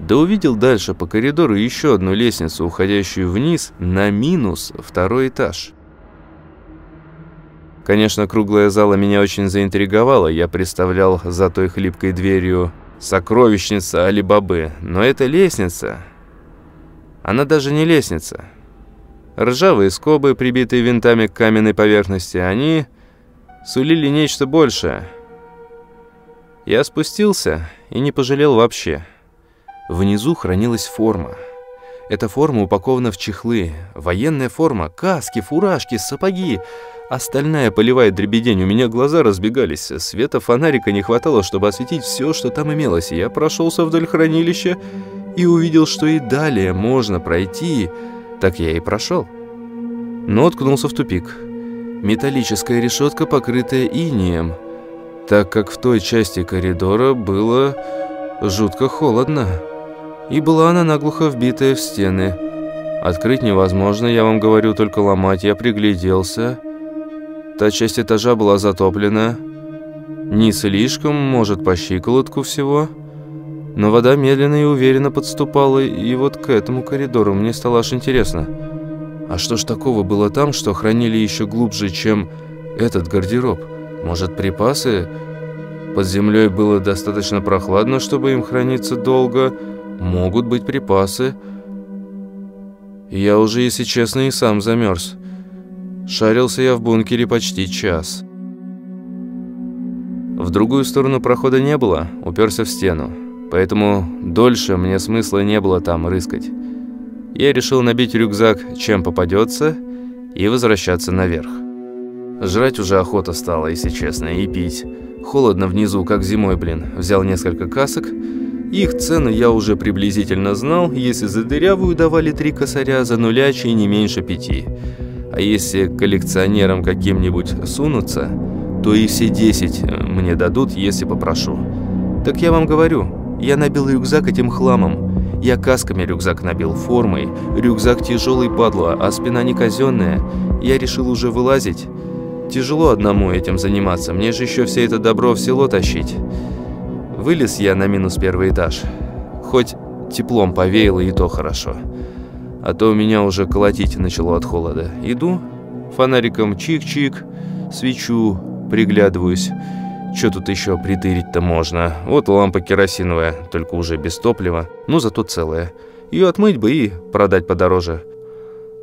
Да увидел дальше по коридору еще одну лестницу, уходящую вниз на минус второй этаж. Конечно, круглая зала меня очень заинтриговала. Я представлял за той хлипкой дверью сокровищница Али-Бабы. Но эта лестница... Она даже не лестница. Ржавые скобы, прибитые винтами к каменной поверхности, они сулили нечто большее. Я спустился и не пожалел вообще. Внизу хранилась форма. Эта форма упакована в чехлы. Военная форма, каски, фуражки, сапоги. Остальная поливает дребедень. У меня глаза разбегались. Света фонарика не хватало, чтобы осветить все, что там имелось. Я прошелся вдоль хранилища и увидел, что и далее можно пройти. Так я и прошел. Но уткнулся в тупик. Металлическая решетка, покрытая инеем, так как в той части коридора было жутко холодно. И была она наглухо вбитая в стены. Открыть невозможно, я вам говорю, только ломать. Я пригляделся. Та часть этажа была затоплена. Не слишком, может, по щиколотку всего. Но вода медленно и уверенно подступала, и вот к этому коридору мне стало аж интересно. А что ж такого было там, что хранили еще глубже, чем этот гардероб? Может, припасы? Под землей было достаточно прохладно, чтобы им храниться долго, Могут быть припасы. Я уже, если честно, и сам замерз. Шарился я в бункере почти час. В другую сторону прохода не было, уперся в стену. Поэтому дольше мне смысла не было там рыскать. Я решил набить рюкзак, чем попадется, и возвращаться наверх. Жрать уже охота стала, если честно, и пить. Холодно внизу, как зимой, блин. Взял несколько касок их цены я уже приблизительно знал, если за дырявую давали три косаря, за нулячий не меньше пяти. А если коллекционерам каким-нибудь сунутся, то и все десять мне дадут, если попрошу. Так я вам говорю, я набил рюкзак этим хламом. Я касками рюкзак набил, формой. Рюкзак тяжелый, падла, а спина не казенная. Я решил уже вылазить. Тяжело одному этим заниматься, мне же еще все это добро в село тащить. Вылез я на минус первый этаж. Хоть теплом повеяло, и то хорошо. А то у меня уже колотить начало от холода. Иду, фонариком чик-чик, свечу, приглядываюсь. Что тут еще притырить-то можно? Вот лампа керосиновая, только уже без топлива, но зато целая. Ее отмыть бы и продать подороже.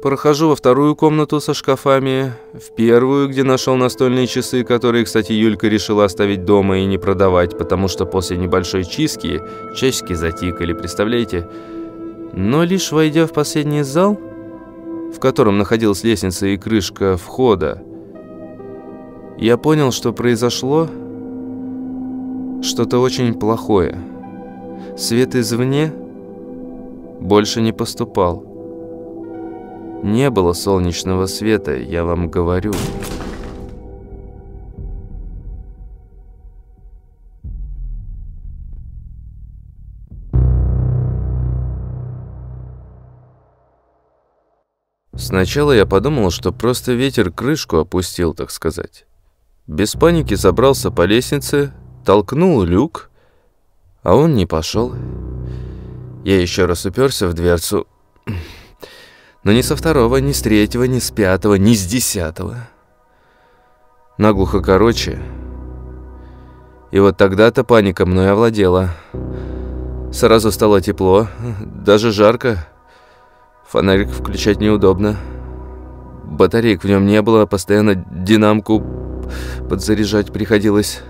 Прохожу во вторую комнату со шкафами, в первую, где нашел настольные часы, которые, кстати, Юлька решила оставить дома и не продавать, потому что после небольшой чистки часики затикали, представляете? Но лишь войдя в последний зал, в котором находилась лестница и крышка входа, я понял, что произошло что-то очень плохое. Свет извне больше не поступал. Не было солнечного света, я вам говорю. Сначала я подумал, что просто ветер крышку опустил, так сказать. Без паники забрался по лестнице, толкнул люк, а он не пошел. Я еще раз уперся в дверцу но ни со второго, ни с третьего, ни с пятого, ни с десятого. Наглухо короче. И вот тогда-то паника мной овладела. Сразу стало тепло, даже жарко. Фонарик включать неудобно. Батареек в нем не было, постоянно динамку подзаряжать приходилось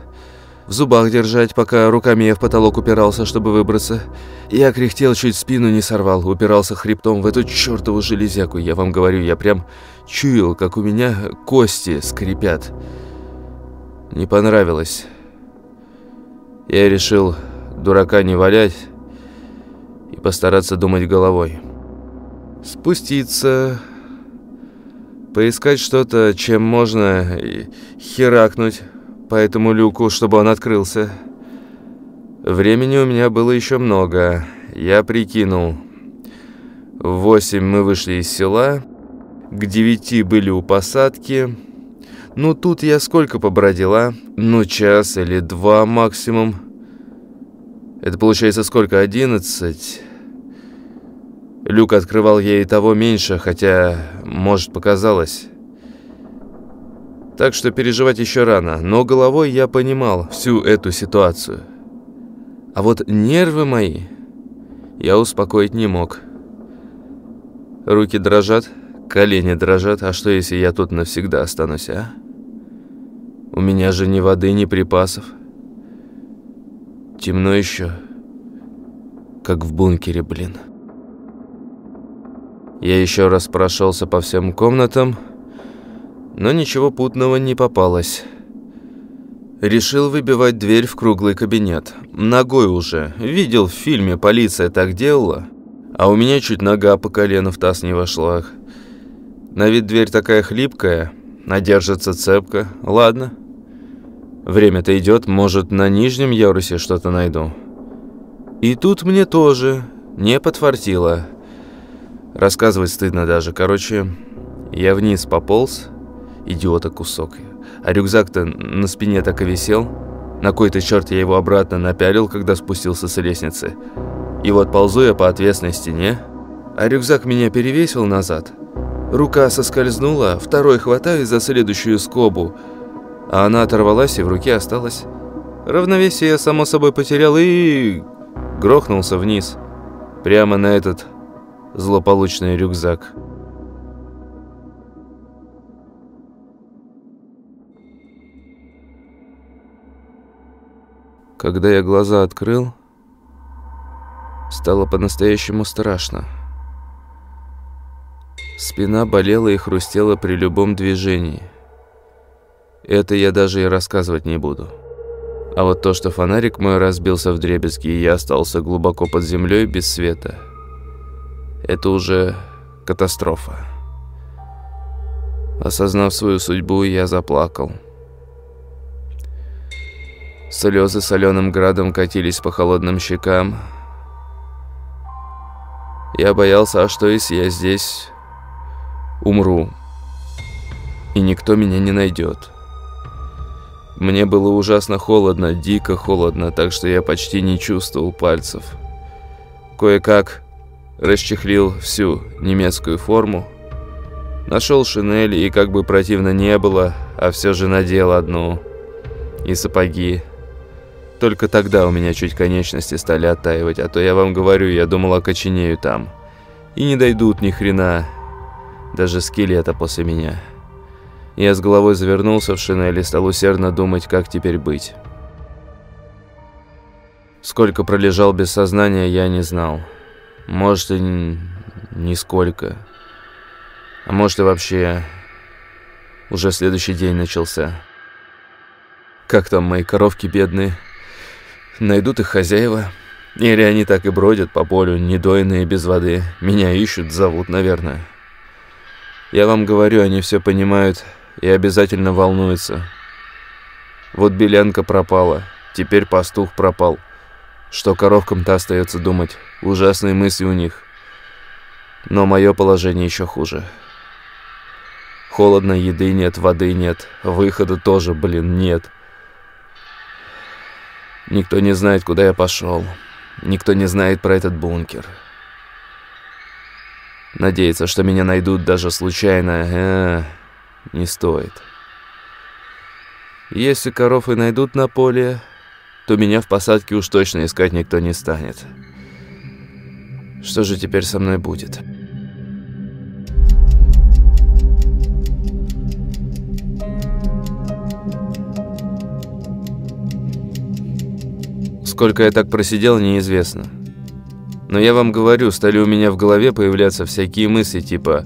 в зубах держать, пока руками я в потолок упирался, чтобы выбраться. Я кряхтел, чуть спину не сорвал, упирался хребтом в эту чертову железяку. Я вам говорю, я прям чуял, как у меня кости скрипят. Не понравилось. Я решил дурака не валять. и постараться думать головой. Спуститься, поискать что-то, чем можно херакнуть по этому люку, чтобы он открылся. Времени у меня было еще много. Я прикинул. В восемь мы вышли из села, к девяти были у посадки. Ну, тут я сколько побродила? Ну, час или два максимум. Это получается сколько? Одиннадцать. Люк открывал ей того меньше, хотя, может, показалось. Так что переживать еще рано, но головой я понимал всю эту ситуацию. А вот нервы мои я успокоить не мог. Руки дрожат, колени дрожат, а что если я тут навсегда останусь, а? У меня же ни воды, ни припасов. Темно еще, как в бункере, блин. Я еще раз прошелся по всем комнатам, но ничего путного не попалось. Решил выбивать дверь в круглый кабинет. Ногой уже. Видел в фильме, полиция так делала. А у меня чуть нога по колено в таз не вошла. На вид дверь такая хлипкая, а держится цепко. Ладно. Время-то идет, может, на нижнем ярусе что-то найду. И тут мне тоже не подфартило. Рассказывать стыдно даже. Короче, я вниз пополз, идиота кусок. А рюкзак-то на спине так и висел. На кой-то черт я его обратно напялил, когда спустился с лестницы. И вот ползу я по отвесной стене, а рюкзак меня перевесил назад. Рука соскользнула, второй хватаю за следующую скобу, а она оторвалась и в руке осталась. Равновесие я, само собой, потерял и... грохнулся вниз. Прямо на этот злополучный рюкзак. Когда я глаза открыл, стало по-настоящему страшно. Спина болела и хрустела при любом движении. Это я даже и рассказывать не буду. А вот то, что фонарик мой разбился в дребезги, и я остался глубоко под землей без света – это уже катастрофа. Осознав свою судьбу, я заплакал. Слезы соленым градом катились по холодным щекам. Я боялся, а что если я здесь умру, и никто меня не найдет. Мне было ужасно холодно, дико холодно, так что я почти не чувствовал пальцев. Кое-как расчехлил всю немецкую форму, нашел шинель и, как бы противно не было, а все же надел одну, и сапоги. Только тогда у меня чуть конечности стали оттаивать, а то я вам говорю, я думал, окоченею там. И не дойдут ни хрена, даже скелета после меня. Я с головой завернулся в шинель и стал усердно думать, как теперь быть. Сколько пролежал без сознания, я не знал. Может, и нисколько. А может, и вообще уже следующий день начался. Как там мои коровки бедные? Найдут их хозяева? Или они так и бродят по полю, недойные, без воды? Меня ищут, зовут, наверное. Я вам говорю, они все понимают и обязательно волнуются. Вот Белянка пропала, теперь пастух пропал. Что коровкам-то остается думать? Ужасные мысли у них. Но мое положение еще хуже. Холодно, еды нет, воды нет, выхода тоже, блин, нет. Никто не знает, куда я пошел. Никто не знает про этот бункер. Надеяться, что меня найдут даже случайно, э, не стоит. Если коров и найдут на поле, то меня в посадке уж точно искать никто не станет. Что же теперь со мной будет? Сколько я так просидел, неизвестно. Но я вам говорю, стали у меня в голове появляться всякие мысли типа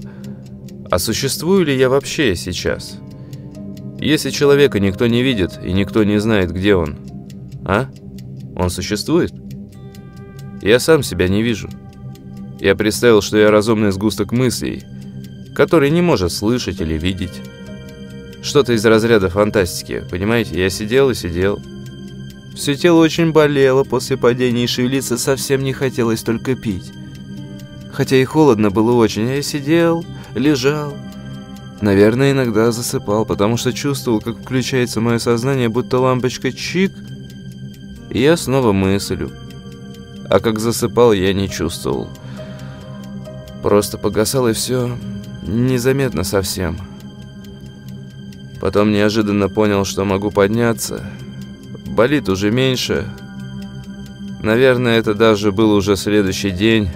«А существую ли я вообще сейчас?» Если человека никто не видит и никто не знает, где он – а? Он существует? Я сам себя не вижу. Я представил, что я разумный сгусток мыслей, который не может слышать или видеть. Что-то из разряда фантастики, понимаете? Я сидел и сидел. Все тело очень болело после падения, и шевелиться совсем не хотелось только пить. Хотя и холодно было очень, а я сидел, лежал. Наверное, иногда засыпал, потому что чувствовал, как включается мое сознание, будто лампочка чик, и я снова мыслю. А как засыпал, я не чувствовал. Просто погасал и все, незаметно совсем. Потом неожиданно понял, что могу подняться. Болит уже меньше. Наверное, это даже был уже следующий день.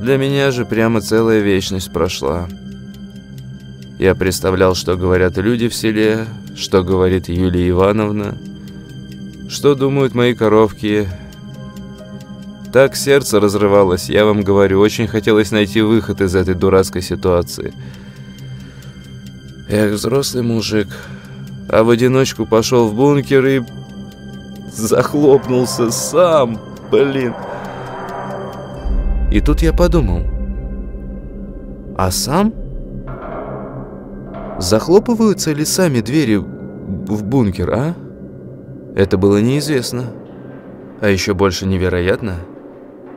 Для меня же прямо целая вечность прошла. Я представлял, что говорят люди в селе, что говорит Юлия Ивановна, что думают мои коровки. Так сердце разрывалось, я вам говорю, очень хотелось найти выход из этой дурацкой ситуации. Эх, взрослый мужик, а в одиночку пошел в бункер и захлопнулся сам, блин. И тут я подумал, а сам захлопываются ли сами двери в бункер, а? Это было неизвестно. А еще больше невероятно.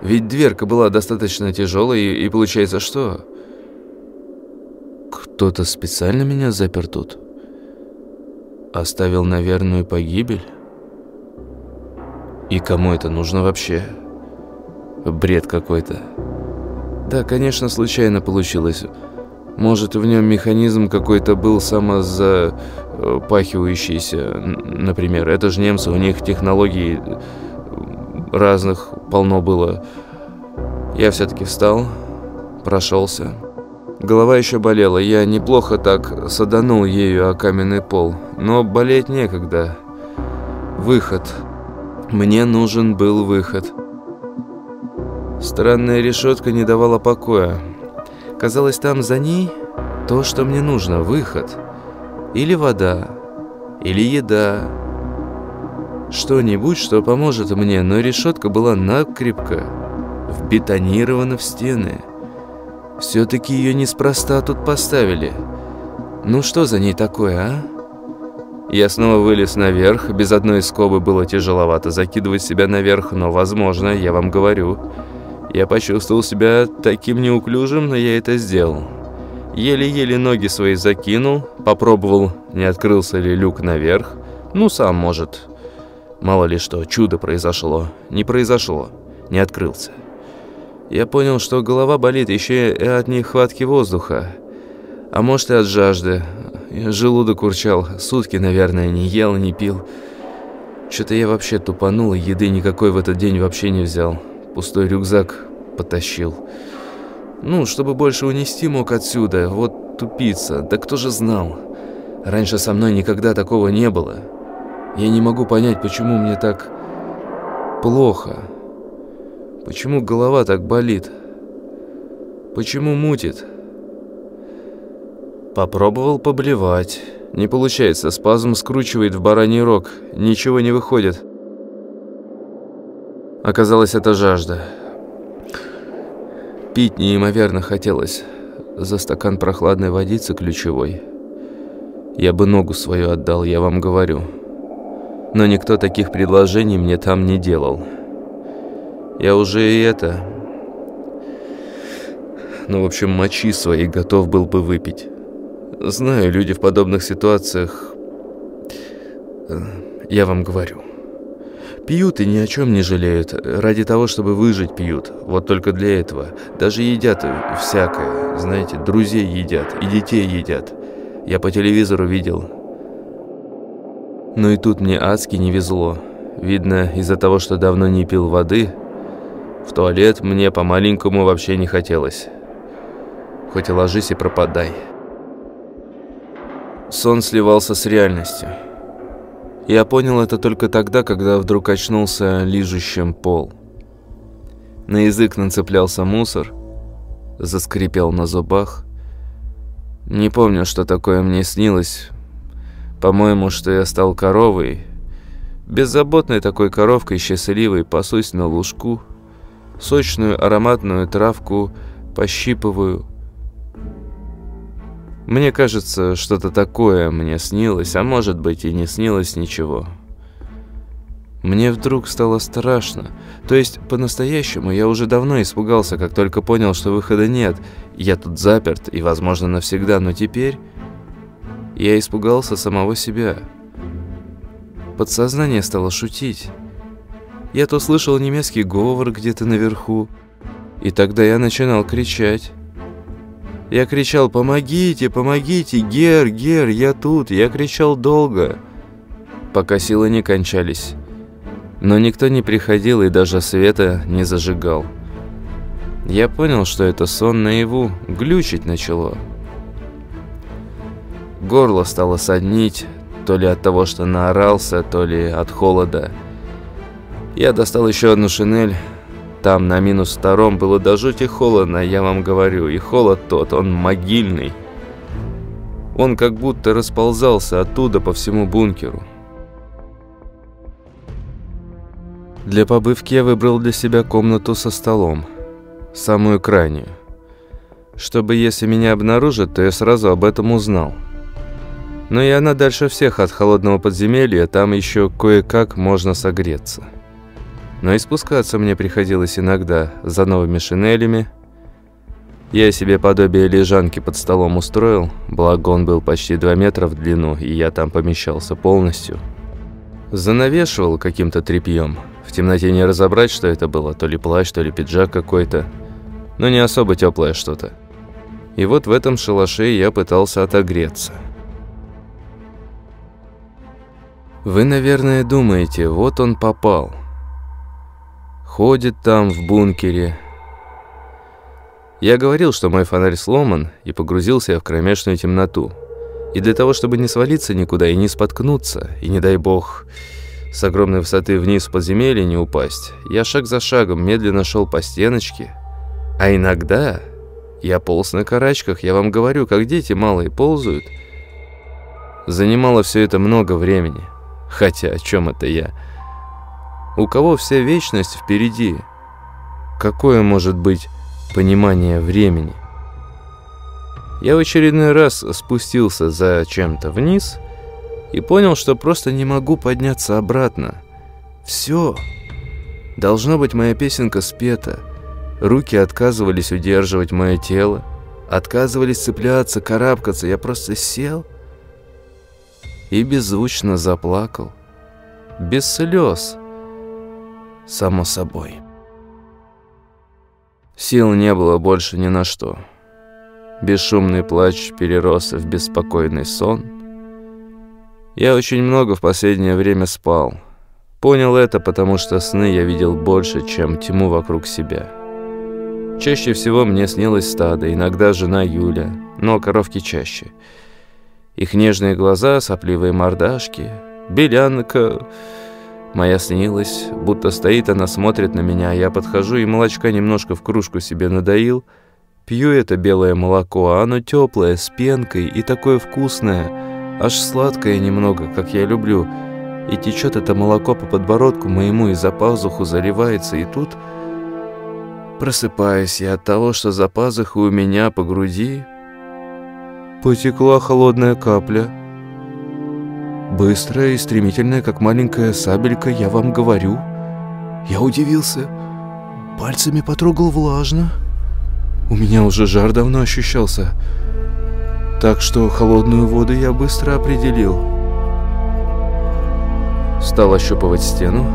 Ведь дверка была достаточно тяжелой, и, и получается что? Кто-то специально меня запер тут? Оставил на верную погибель? И кому это нужно вообще? Бред какой-то. Да, конечно, случайно получилось. Может, в нем механизм какой-то был самозапахивающийся, например. Это же немцы, у них технологий разных полно было. Я все-таки встал, прошелся. Голова еще болела, я неплохо так саданул ею о каменный пол. Но болеть некогда. Выход. Мне нужен был выход. Странная решетка не давала покоя. Казалось, там за ней то, что мне нужно, выход. Или вода, или еда. Что-нибудь, что поможет мне, но решетка была накрепко вбетонирована в стены. Все-таки ее неспроста тут поставили. Ну что за ней такое, а? Я снова вылез наверх. Без одной скобы было тяжеловато закидывать себя наверх, но, возможно, я вам говорю, я почувствовал себя таким неуклюжим, но я это сделал. Еле-еле ноги свои закинул, попробовал, не открылся ли люк наверх. Ну, сам может. Мало ли что, чудо произошло. Не произошло, не открылся. Я понял, что голова болит еще и от нехватки воздуха. А может и от жажды. Желудок урчал. Сутки, наверное, не ел, не пил. Что-то я вообще тупанул, и еды никакой в этот день вообще не взял пустой рюкзак потащил. Ну, чтобы больше унести мог отсюда, вот тупица, да кто же знал. Раньше со мной никогда такого не было. Я не могу понять, почему мне так плохо. Почему голова так болит? Почему мутит? Попробовал поблевать. Не получается, спазм скручивает в бараний рог. Ничего не выходит. Оказалось, это жажда. Пить неимоверно хотелось. За стакан прохладной водицы ключевой. Я бы ногу свою отдал, я вам говорю. Но никто таких предложений мне там не делал. Я уже и это... Ну, в общем, мочи свои готов был бы выпить. Знаю, люди в подобных ситуациях... Э, я вам говорю. Пьют и ни о чем не жалеют. Ради того, чтобы выжить, пьют. Вот только для этого. Даже едят всякое. Знаете, друзей едят и детей едят. Я по телевизору видел. Но и тут мне адски не везло. Видно, из-за того, что давно не пил воды, в туалет мне по-маленькому вообще не хотелось. Хоть и ложись и пропадай. Сон сливался с реальностью. Я понял это только тогда, когда вдруг очнулся лижущим пол. На язык нацеплялся мусор, заскрипел на зубах. Не помню, что такое мне снилось. По-моему, что я стал коровой. Беззаботной такой коровкой счастливой пасусь на лужку, сочную ароматную травку пощипываю. Мне кажется, что-то такое мне снилось, а может быть и не снилось ничего. Мне вдруг стало страшно. То есть, по-настоящему, я уже давно испугался, как только понял, что выхода нет. Я тут заперт и, возможно, навсегда, но теперь... Я испугался самого себя. Подсознание стало шутить. Я то слышал немецкий говор где-то наверху, и тогда я начинал кричать. Я кричал «Помогите, помогите! Гер, Гер, я тут!» Я кричал долго, пока силы не кончались. Но никто не приходил и даже света не зажигал. Я понял, что это сон наяву, глючить начало. Горло стало соднить, то ли от того, что наорался, то ли от холода. Я достал еще одну шинель. Там на минус втором было до жути холодно, я вам говорю. И холод тот, он могильный. Он как будто расползался оттуда по всему бункеру. Для побывки я выбрал для себя комнату со столом. Самую крайнюю. Чтобы, если меня обнаружат, то я сразу об этом узнал. Но и она дальше всех от холодного подземелья, там еще кое-как можно согреться. Но и спускаться мне приходилось иногда за новыми шинелями. Я себе подобие лежанки под столом устроил, благо он был почти 2 метра в длину, и я там помещался полностью. Занавешивал каким-то тряпьем. В темноте не разобрать, что это было, то ли плащ, то ли пиджак какой-то, но не особо теплое что-то. И вот в этом шалаше я пытался отогреться. Вы, наверное, думаете, вот он попал. Ходит там в бункере. Я говорил, что мой фонарь сломан, и погрузился я в кромешную темноту. И для того, чтобы не свалиться никуда и не споткнуться, и не дай бог с огромной высоты вниз в подземелье не упасть, я шаг за шагом медленно шел по стеночке, а иногда я полз на карачках, я вам говорю, как дети малые ползают. Занимало все это много времени. Хотя о чем это я? У кого вся вечность впереди? Какое может быть понимание времени? Я в очередной раз спустился за чем-то вниз и понял, что просто не могу подняться обратно. Все. Должно быть, моя песенка спета. Руки отказывались удерживать мое тело, отказывались цепляться, карабкаться. Я просто сел и беззвучно заплакал. Без слез, само собой. Сил не было больше ни на что. Бесшумный плач перерос в беспокойный сон. Я очень много в последнее время спал. Понял это, потому что сны я видел больше, чем тьму вокруг себя. Чаще всего мне снилось стадо, иногда жена Юля, но коровки чаще – их нежные глаза, сопливые мордашки. Белянка моя снилась, будто стоит она, смотрит на меня, я подхожу и молочка немножко в кружку себе надоил. Пью это белое молоко, а оно теплое, с пенкой и такое вкусное, аж сладкое немного, как я люблю. И течет это молоко по подбородку моему и за пазуху заливается, и тут... Просыпаюсь я от того, что за пазухой у меня по груди потекла холодная капля. Быстрая и стремительная, как маленькая сабелька, я вам говорю. Я удивился. Пальцами потрогал влажно. У меня уже жар давно ощущался. Так что холодную воду я быстро определил. Стал ощупывать стену.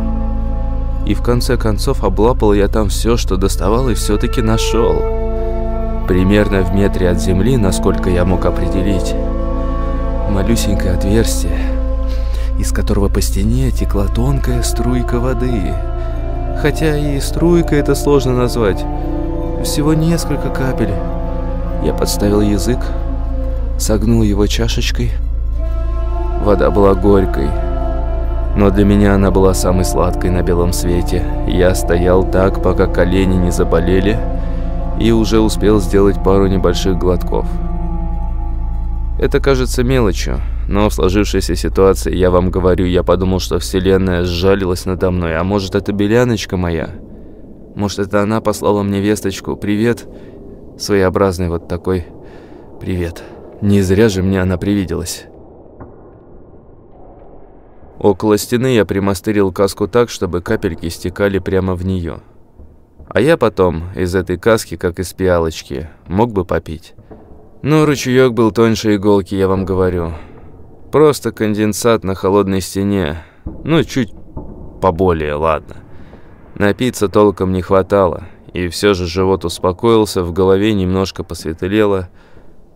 И в конце концов облапал я там все, что доставал, и все-таки нашел примерно в метре от земли, насколько я мог определить. Малюсенькое отверстие, из которого по стене текла тонкая струйка воды. Хотя и струйка это сложно назвать. Всего несколько капель. Я подставил язык, согнул его чашечкой. Вода была горькой, но для меня она была самой сладкой на белом свете. Я стоял так, пока колени не заболели, и уже успел сделать пару небольших глотков. Это кажется мелочью, но в сложившейся ситуации, я вам говорю, я подумал, что Вселенная сжалилась надо мной. А может, это Беляночка моя? Может, это она послала мне весточку «Привет». Своеобразный вот такой «Привет». Не зря же мне она привиделась. Около стены я примастырил каску так, чтобы капельки стекали прямо в нее. А я потом из этой каски, как из пиалочки, мог бы попить. Но ручеек был тоньше иголки, я вам говорю. Просто конденсат на холодной стене. Ну, чуть поболее, ладно. Напиться толком не хватало, и все же живот успокоился, в голове немножко посветлело,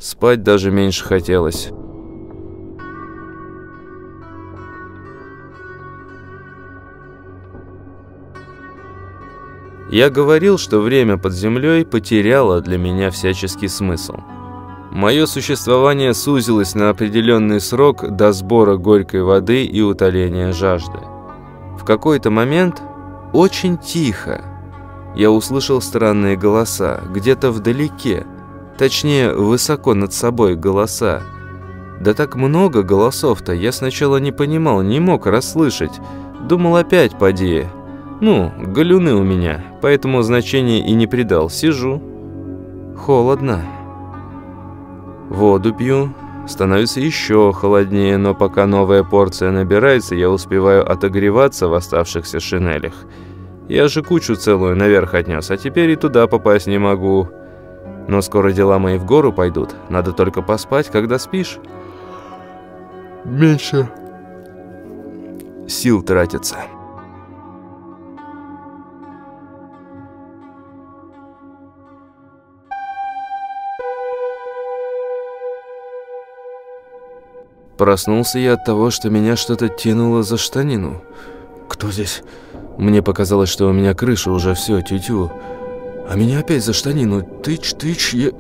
спать даже меньше хотелось. Я говорил, что время под землей потеряло для меня всяческий смысл. Мое существование сузилось на определенный срок до сбора горькой воды и утоления жажды. В какой-то момент, очень тихо, я услышал странные голоса, где-то вдалеке, точнее, высоко над собой голоса. Да так много голосов-то, я сначала не понимал, не мог расслышать. Думал опять поди, ну, галюны у меня, поэтому значения и не придал. Сижу. Холодно. Воду пью. Становится еще холоднее, но пока новая порция набирается, я успеваю отогреваться в оставшихся шинелях. Я же кучу целую наверх отнес, а теперь и туда попасть не могу. Но скоро дела мои в гору пойдут. Надо только поспать, когда спишь. Меньше сил тратится. Проснулся я от того, что меня что-то тянуло за штанину. Кто здесь? Мне показалось, что у меня крыша уже все, тю-тю. А меня опять за штанину. Тыч-тыч, я...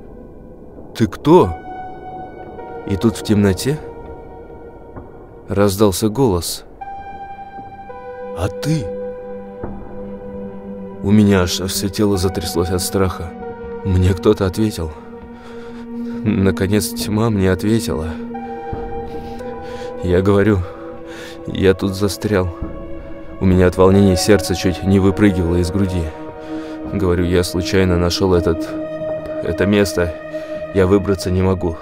Ты кто? И тут в темноте раздался голос. А ты? У меня аж все тело затряслось от страха. Мне кто-то ответил. Наконец тьма мне ответила. Я говорю, я тут застрял. У меня от волнения сердце чуть не выпрыгивало из груди. Говорю, я случайно нашел этот... это место. Я выбраться не могу.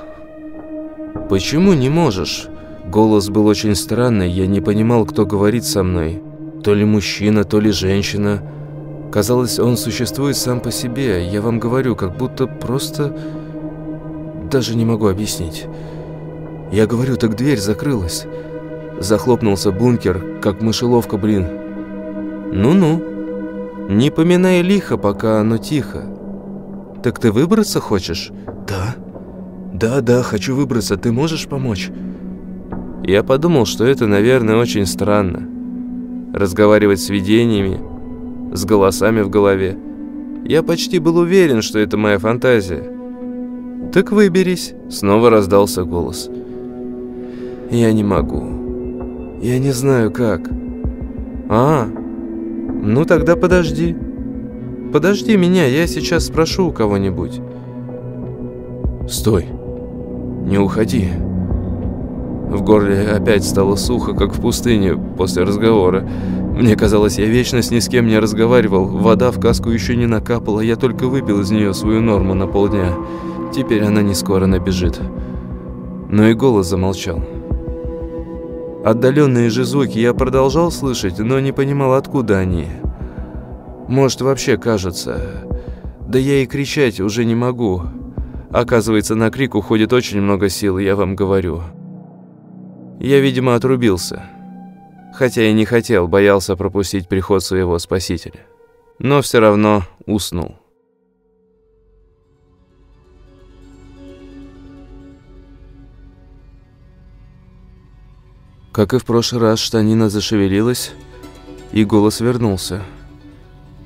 Почему не можешь? Голос был очень странный, я не понимал, кто говорит со мной. То ли мужчина, то ли женщина. Казалось, он существует сам по себе. Я вам говорю, как будто просто... Даже не могу объяснить. Я говорю, так дверь закрылась. Захлопнулся бункер, как мышеловка, блин. Ну-ну. Не поминай лихо, пока оно тихо. Так ты выбраться хочешь? Да. Да-да, хочу выбраться. Ты можешь помочь? Я подумал, что это, наверное, очень странно. Разговаривать с видениями, с голосами в голове. Я почти был уверен, что это моя фантазия. «Так выберись», — снова раздался голос. «голос». Я не могу. Я не знаю как. А, ну тогда подожди. Подожди меня, я сейчас спрошу у кого-нибудь. Стой. Не уходи. В горле опять стало сухо, как в пустыне после разговора. Мне казалось, я вечно с ни с кем не разговаривал. Вода в каску еще не накапала, я только выпил из нее свою норму на полдня. Теперь она не скоро набежит. Но и голос замолчал. Отдаленные же звуки я продолжал слышать, но не понимал, откуда они. Может, вообще кажется. Да я и кричать уже не могу. Оказывается, на крик уходит очень много сил, я вам говорю. Я, видимо, отрубился. Хотя и не хотел, боялся пропустить приход своего спасителя. Но все равно уснул. Как и в прошлый раз, штанина зашевелилась, и голос вернулся.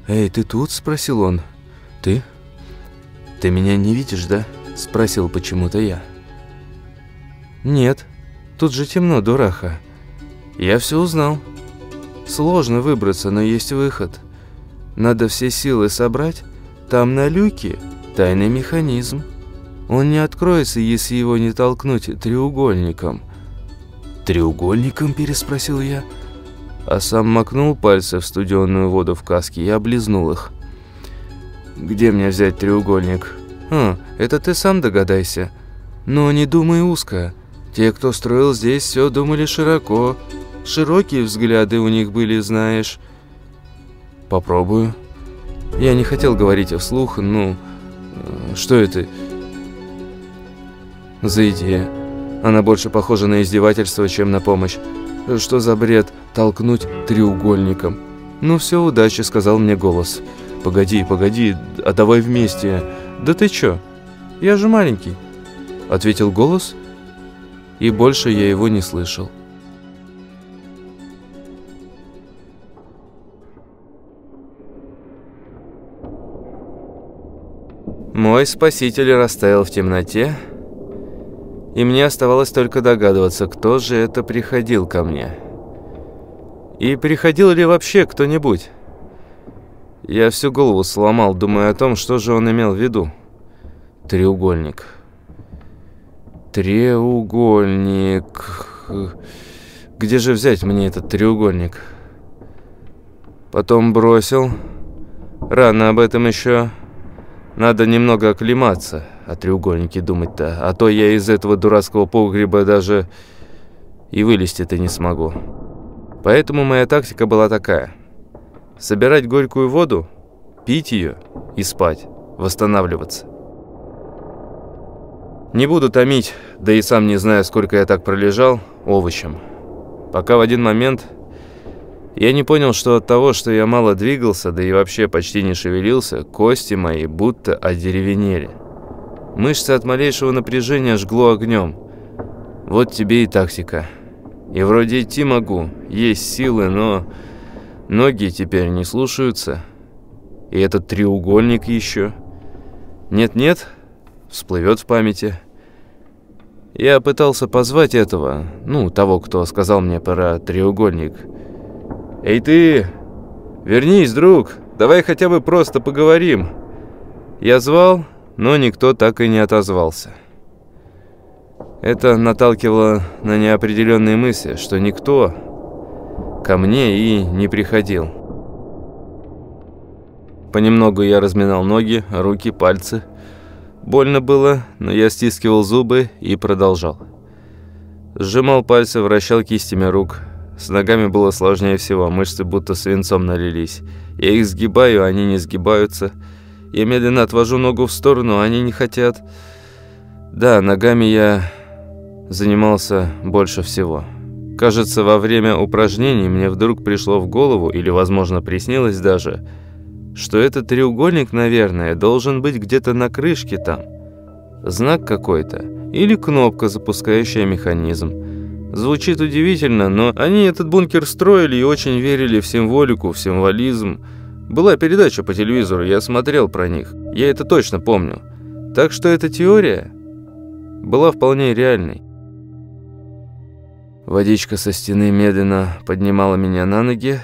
«Эй, ты тут?» – спросил он. «Ты? Ты меня не видишь, да?» – спросил почему-то я. «Нет, тут же темно, дураха. Я все узнал. Сложно выбраться, но есть выход. Надо все силы собрать. Там на люке тайный механизм. Он не откроется, если его не толкнуть треугольником». «Треугольником?» – переспросил я. А сам макнул пальцы в студенную воду в каске и облизнул их. «Где мне взять треугольник?» «А, это ты сам догадайся. Но не думай узко. Те, кто строил здесь, все думали широко. Широкие взгляды у них были, знаешь». «Попробую». Я не хотел говорить вслух, ну... Что это? За идея. Она больше похожа на издевательство, чем на помощь. Что за бред толкнуть треугольником? «Ну все, удачи», — сказал мне голос. «Погоди, погоди, а давай вместе». «Да ты чё? Я же маленький», — ответил голос, и больше я его не слышал. Мой спаситель растаял в темноте, и мне оставалось только догадываться, кто же это приходил ко мне. И приходил ли вообще кто-нибудь? Я всю голову сломал, думая о том, что же он имел в виду. Треугольник. Треугольник. Где же взять мне этот треугольник? Потом бросил. Рано об этом еще. Надо немного оклематься, о треугольнике думать-то, а то я из этого дурацкого погреба даже и вылезти-то не смогу. Поэтому моя тактика была такая. Собирать горькую воду, пить ее и спать, восстанавливаться. Не буду томить, да и сам не знаю, сколько я так пролежал, овощем. Пока в один момент я не понял, что от того, что я мало двигался, да и вообще почти не шевелился, кости мои будто одеревенели. Мышцы от малейшего напряжения жгло огнем. Вот тебе и тактика. И вроде идти могу, есть силы, но ноги теперь не слушаются. И этот треугольник еще. Нет-нет, всплывет в памяти. Я пытался позвать этого, ну, того, кто сказал мне про треугольник – «Эй ты! Вернись, друг! Давай хотя бы просто поговорим!» Я звал, но никто так и не отозвался. Это наталкивало на неопределенные мысли, что никто ко мне и не приходил. Понемногу я разминал ноги, руки, пальцы. Больно было, но я стискивал зубы и продолжал. Сжимал пальцы, вращал кистями рук – с ногами было сложнее всего, мышцы будто свинцом налились. Я их сгибаю, они не сгибаются. Я медленно отвожу ногу в сторону, они не хотят. Да, ногами я занимался больше всего. Кажется, во время упражнений мне вдруг пришло в голову, или, возможно, приснилось даже, что этот треугольник, наверное, должен быть где-то на крышке там. Знак какой-то. Или кнопка, запускающая механизм. Звучит удивительно, но они этот бункер строили и очень верили в символику, в символизм. Была передача по телевизору, я смотрел про них. Я это точно помню. Так что эта теория была вполне реальной. Водичка со стены медленно поднимала меня на ноги.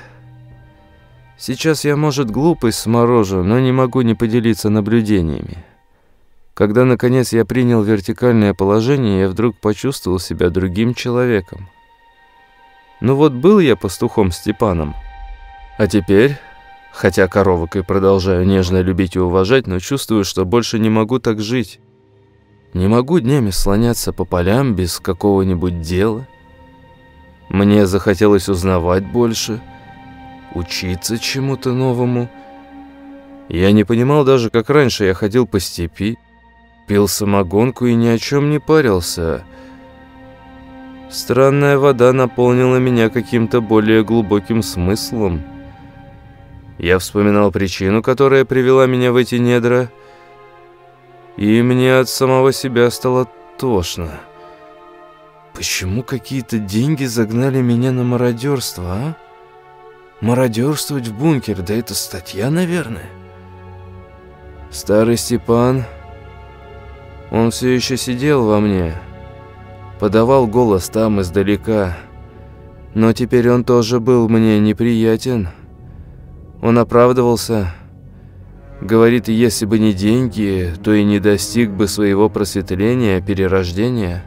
Сейчас я, может, глупость сморожу, но не могу не поделиться наблюдениями. Когда, наконец, я принял вертикальное положение, я вдруг почувствовал себя другим человеком. Ну вот был я пастухом Степаном. А теперь, хотя коровок и продолжаю нежно любить и уважать, но чувствую, что больше не могу так жить. Не могу днями слоняться по полям без какого-нибудь дела. Мне захотелось узнавать больше, учиться чему-то новому. Я не понимал даже, как раньше я ходил по степи, пил самогонку и ни о чем не парился. Странная вода наполнила меня каким-то более глубоким смыслом. Я вспоминал причину, которая привела меня в эти недра, и мне от самого себя стало тошно. Почему какие-то деньги загнали меня на мародерство, а? Мародерствовать в бункер, да это статья, наверное. Старый Степан он все еще сидел во мне, подавал голос там издалека, но теперь он тоже был мне неприятен. Он оправдывался, говорит, если бы не деньги, то и не достиг бы своего просветления, перерождения.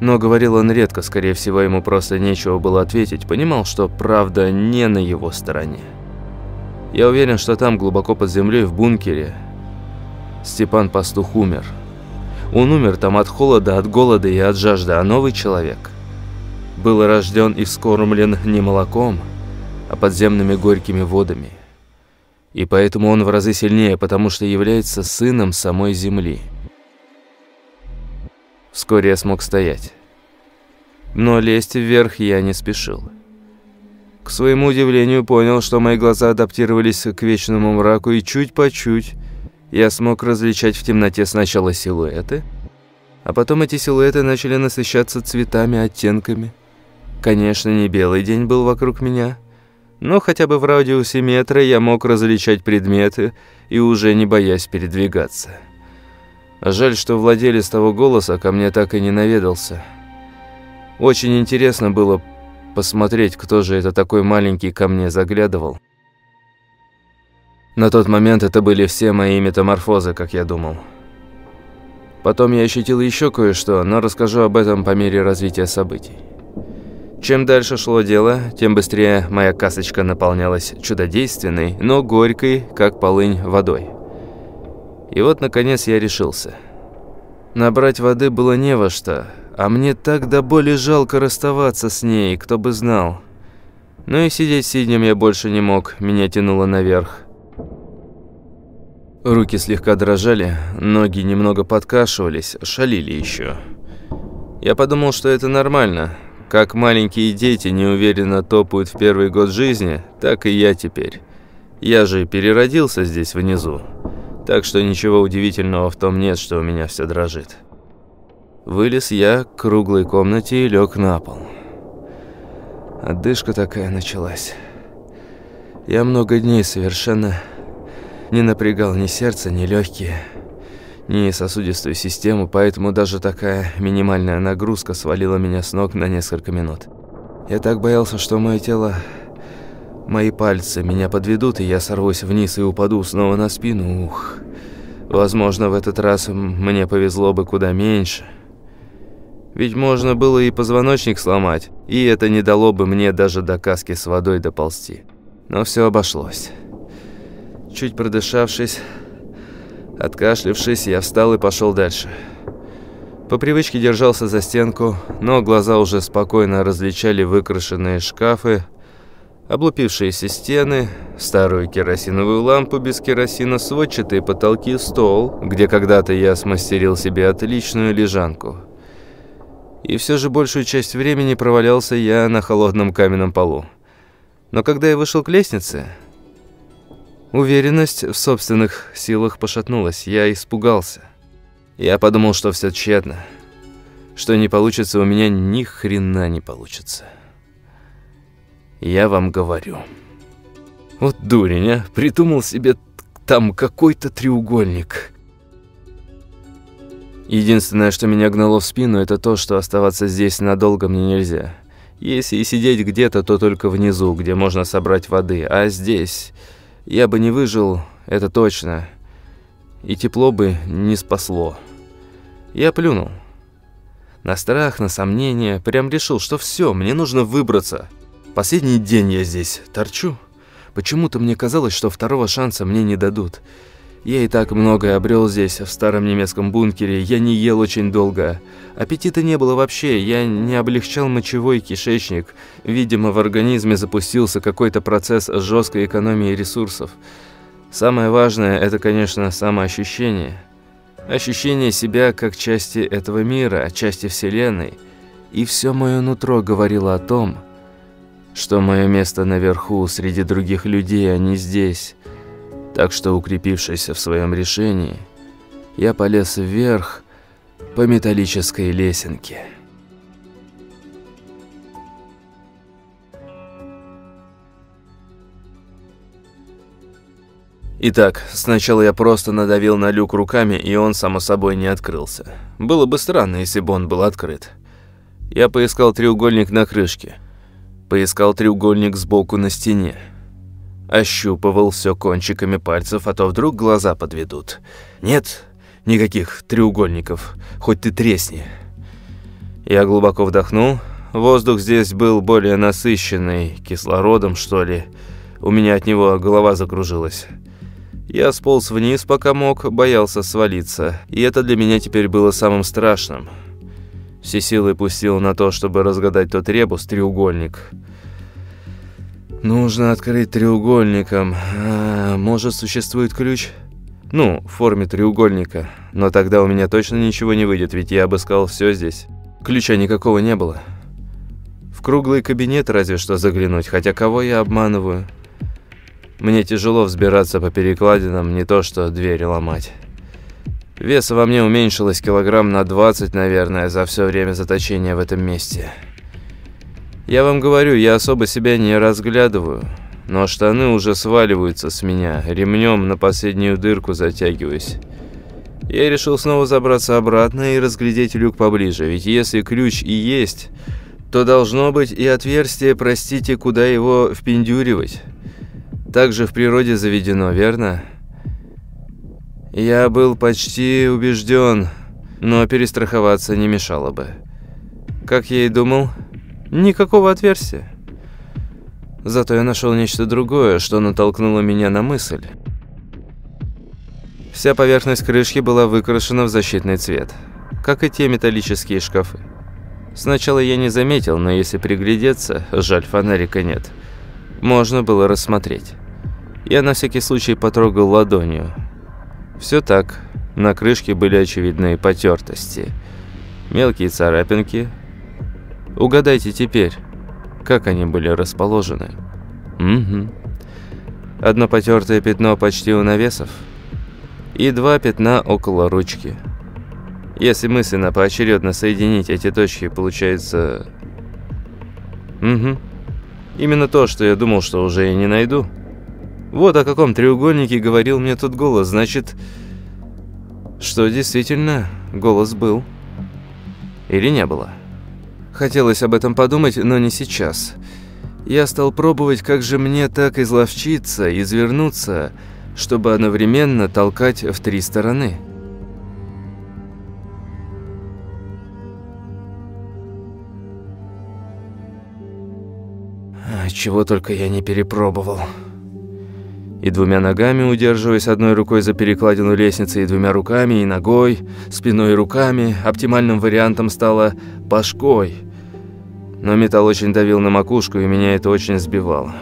Но говорил он редко, скорее всего, ему просто нечего было ответить. Понимал, что правда не на его стороне. Я уверен, что там, глубоко под землей, в бункере, Степан Пастух умер. Он умер там от холода, от голода и от жажды, а новый человек был рожден и вскормлен не молоком, а подземными горькими водами. И поэтому он в разы сильнее, потому что является сыном самой земли. Вскоре я смог стоять. Но лезть вверх я не спешил. К своему удивлению понял, что мои глаза адаптировались к вечному мраку, и чуть по чуть я смог различать в темноте сначала силуэты, а потом эти силуэты начали насыщаться цветами, оттенками. Конечно, не белый день был вокруг меня, но хотя бы в радиусе метра я мог различать предметы и уже не боясь передвигаться. Жаль, что владелец того голоса ко мне так и не наведался. Очень интересно было посмотреть, кто же это такой маленький ко мне заглядывал. На тот момент это были все мои метаморфозы, как я думал. Потом я ощутил еще кое-что, но расскажу об этом по мере развития событий. Чем дальше шло дело, тем быстрее моя касочка наполнялась чудодейственной, но горькой, как полынь, водой. И вот, наконец, я решился. Набрать воды было не во что, а мне так до боли жалко расставаться с ней, кто бы знал. Но и сидеть сиднем я больше не мог, меня тянуло наверх. Руки слегка дрожали, ноги немного подкашивались, шалили еще. Я подумал, что это нормально. Как маленькие дети неуверенно топают в первый год жизни, так и я теперь. Я же переродился здесь внизу. Так что ничего удивительного в том нет, что у меня все дрожит. Вылез я к круглой комнате и лег на пол. Отдышка такая началась. Я много дней совершенно не напрягал ни сердце, ни легкие, ни сосудистую систему, поэтому даже такая минимальная нагрузка свалила меня с ног на несколько минут. Я так боялся, что мое тело Мои пальцы меня подведут, и я сорвусь вниз и упаду снова на спину. Ух. Возможно, в этот раз мне повезло бы куда меньше. Ведь можно было и позвоночник сломать, и это не дало бы мне даже до каски с водой доползти. Но все обошлось. Чуть продышавшись, откашлившись, я встал и пошел дальше. По привычке держался за стенку, но глаза уже спокойно различали выкрашенные шкафы, облупившиеся стены, старую керосиновую лампу без керосина, сводчатые потолки, стол, где когда-то я смастерил себе отличную лежанку. И все же большую часть времени провалялся я на холодном каменном полу. Но когда я вышел к лестнице, уверенность в собственных силах пошатнулась, я испугался. Я подумал, что все тщетно, что не получится у меня ни хрена не получится. Я вам говорю. Вот дурень, а, придумал себе там какой-то треугольник. Единственное, что меня гнало в спину, это то, что оставаться здесь надолго мне нельзя. Если и сидеть где-то, то только внизу, где можно собрать воды. А здесь я бы не выжил, это точно. И тепло бы не спасло. Я плюнул. На страх, на сомнения, прям решил, что все, мне нужно выбраться. Последний день я здесь торчу. Почему-то мне казалось, что второго шанса мне не дадут. Я и так многое обрел здесь, в старом немецком бункере. Я не ел очень долго. Аппетита не было вообще. Я не облегчал мочевой кишечник. Видимо, в организме запустился какой-то процесс жесткой экономии ресурсов. Самое важное – это, конечно, самоощущение. Ощущение себя как части этого мира, части Вселенной. И все мое нутро говорило о том – что мое место наверху, среди других людей, а не здесь. Так что, укрепившись в своем решении, я полез вверх по металлической лесенке. Итак, сначала я просто надавил на люк руками, и он, само собой, не открылся. Было бы странно, если бы он был открыт. Я поискал треугольник на крышке – Поискал треугольник сбоку на стене. Ощупывал все кончиками пальцев, а то вдруг глаза подведут. Нет никаких треугольников, хоть ты тресни. Я глубоко вдохнул. Воздух здесь был более насыщенный, кислородом, что ли. У меня от него голова закружилась. Я сполз вниз, пока мог, боялся свалиться. И это для меня теперь было самым страшным. Все силы пустил на то, чтобы разгадать тот ребус, треугольник. Нужно открыть треугольником. А, может, существует ключ? Ну, в форме треугольника. Но тогда у меня точно ничего не выйдет, ведь я обыскал все здесь. Ключа никакого не было. В круглый кабинет разве что заглянуть, хотя кого я обманываю? Мне тяжело взбираться по перекладинам, не то что двери ломать. Веса во мне уменьшилось килограмм на 20, наверное, за все время заточения в этом месте. Я вам говорю, я особо себя не разглядываю, но штаны уже сваливаются с меня, ремнем на последнюю дырку затягиваюсь. Я решил снова забраться обратно и разглядеть люк поближе, ведь если ключ и есть, то должно быть и отверстие, простите, куда его впендюривать. Так же в природе заведено, верно? Я был почти убежден, но перестраховаться не мешало бы. Как я и думал, никакого отверстия. Зато я нашел нечто другое, что натолкнуло меня на мысль. Вся поверхность крышки была выкрашена в защитный цвет, как и те металлические шкафы. Сначала я не заметил, но если приглядеться, жаль, фонарика нет, можно было рассмотреть. Я на всякий случай потрогал ладонью, все так. На крышке были очевидные потертости. Мелкие царапинки. Угадайте теперь, как они были расположены. Угу. Одно потертое пятно почти у навесов. И два пятна около ручки. Если мысленно поочередно соединить эти точки, получается... Угу. Именно то, что я думал, что уже и не найду. Вот о каком треугольнике говорил мне тот голос. Значит, что действительно голос был. Или не было. Хотелось об этом подумать, но не сейчас. Я стал пробовать, как же мне так изловчиться, извернуться, чтобы одновременно толкать в три стороны. Чего только я не перепробовал и двумя ногами, удерживаясь одной рукой за перекладину лестницы, и двумя руками, и ногой, спиной и руками. Оптимальным вариантом стало башкой. Но металл очень давил на макушку, и меня это очень сбивало.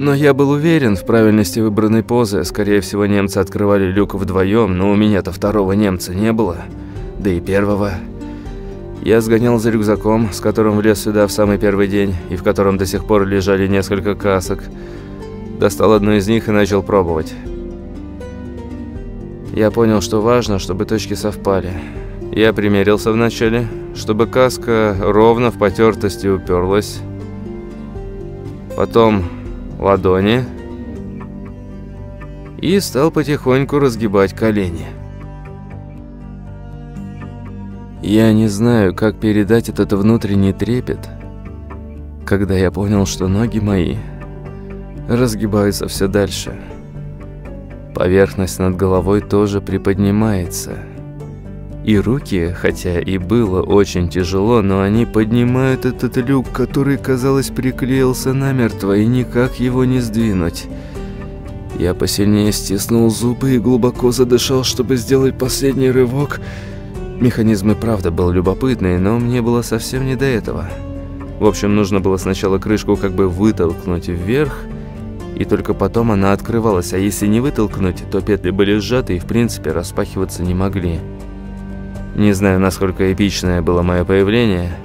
Но я был уверен в правильности выбранной позы. Скорее всего, немцы открывали люк вдвоем, но у меня-то второго немца не было. Да и первого. Я сгонял за рюкзаком, с которым влез сюда в самый первый день, и в котором до сих пор лежали несколько касок – достал одну из них и начал пробовать. Я понял, что важно, чтобы точки совпали. Я примерился вначале, чтобы каска ровно в потертости уперлась. Потом ладони. И стал потихоньку разгибать колени. Я не знаю, как передать этот внутренний трепет, когда я понял, что ноги мои разгибаются все дальше. Поверхность над головой тоже приподнимается. И руки, хотя и было очень тяжело, но они поднимают этот люк, который, казалось, приклеился намертво, и никак его не сдвинуть. Я посильнее стиснул зубы и глубоко задышал, чтобы сделать последний рывок. Механизм и правда был любопытный, но мне было совсем не до этого. В общем, нужно было сначала крышку как бы вытолкнуть вверх, и только потом она открывалась, а если не вытолкнуть, то петли были сжаты и в принципе распахиваться не могли. Не знаю, насколько эпичное было мое появление,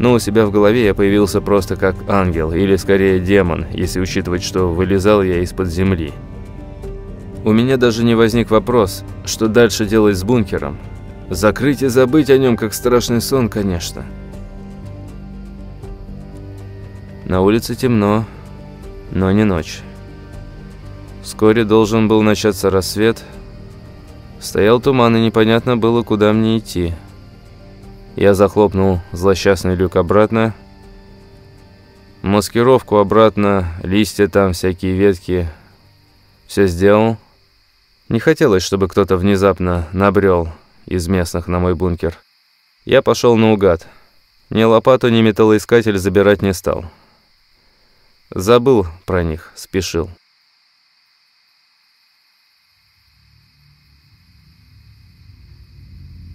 но у себя в голове я появился просто как ангел, или скорее демон, если учитывать, что вылезал я из-под земли. У меня даже не возник вопрос, что дальше делать с бункером. Закрыть и забыть о нем, как страшный сон, конечно. На улице темно, но не ночь. Вскоре должен был начаться рассвет. Стоял туман, и непонятно было, куда мне идти. Я захлопнул злосчастный люк обратно. Маскировку обратно, листья там, всякие ветки. Все сделал. Не хотелось, чтобы кто-то внезапно набрел из местных на мой бункер. Я пошел наугад. Ни лопату, ни металлоискатель забирать не стал. Забыл про них, спешил.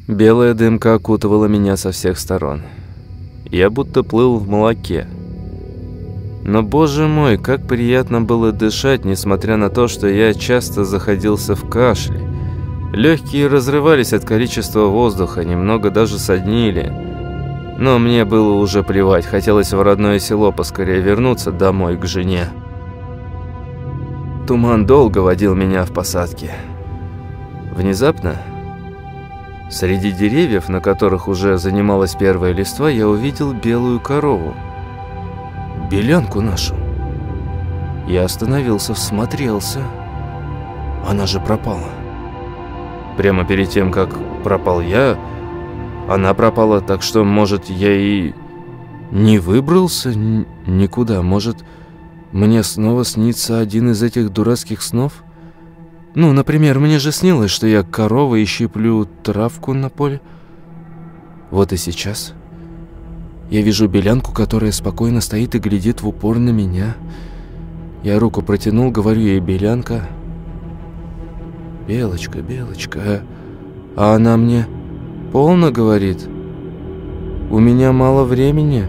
Белая дымка окутывала меня со всех сторон. Я будто плыл в молоке. Но, боже мой, как приятно было дышать, несмотря на то, что я часто заходился в кашле. Легкие разрывались от количества воздуха, немного даже соднили. Но мне было уже плевать, хотелось в родное село поскорее вернуться домой к жене. Туман долго водил меня в посадке. Внезапно, среди деревьев, на которых уже занималась первая листва, я увидел белую корову белянку нашу. Я остановился, всмотрелся. Она же пропала. Прямо перед тем, как пропал я, она пропала, так что, может, я и не выбрался никуда. Может, мне снова снится один из этих дурацких снов? Ну, например, мне же снилось, что я корова и щиплю травку на поле. Вот и сейчас... Я вижу белянку, которая спокойно стоит и глядит в упор на меня. Я руку протянул, говорю ей «Белянка». «Белочка, Белочка». А она мне «Полно», говорит. «У меня мало времени».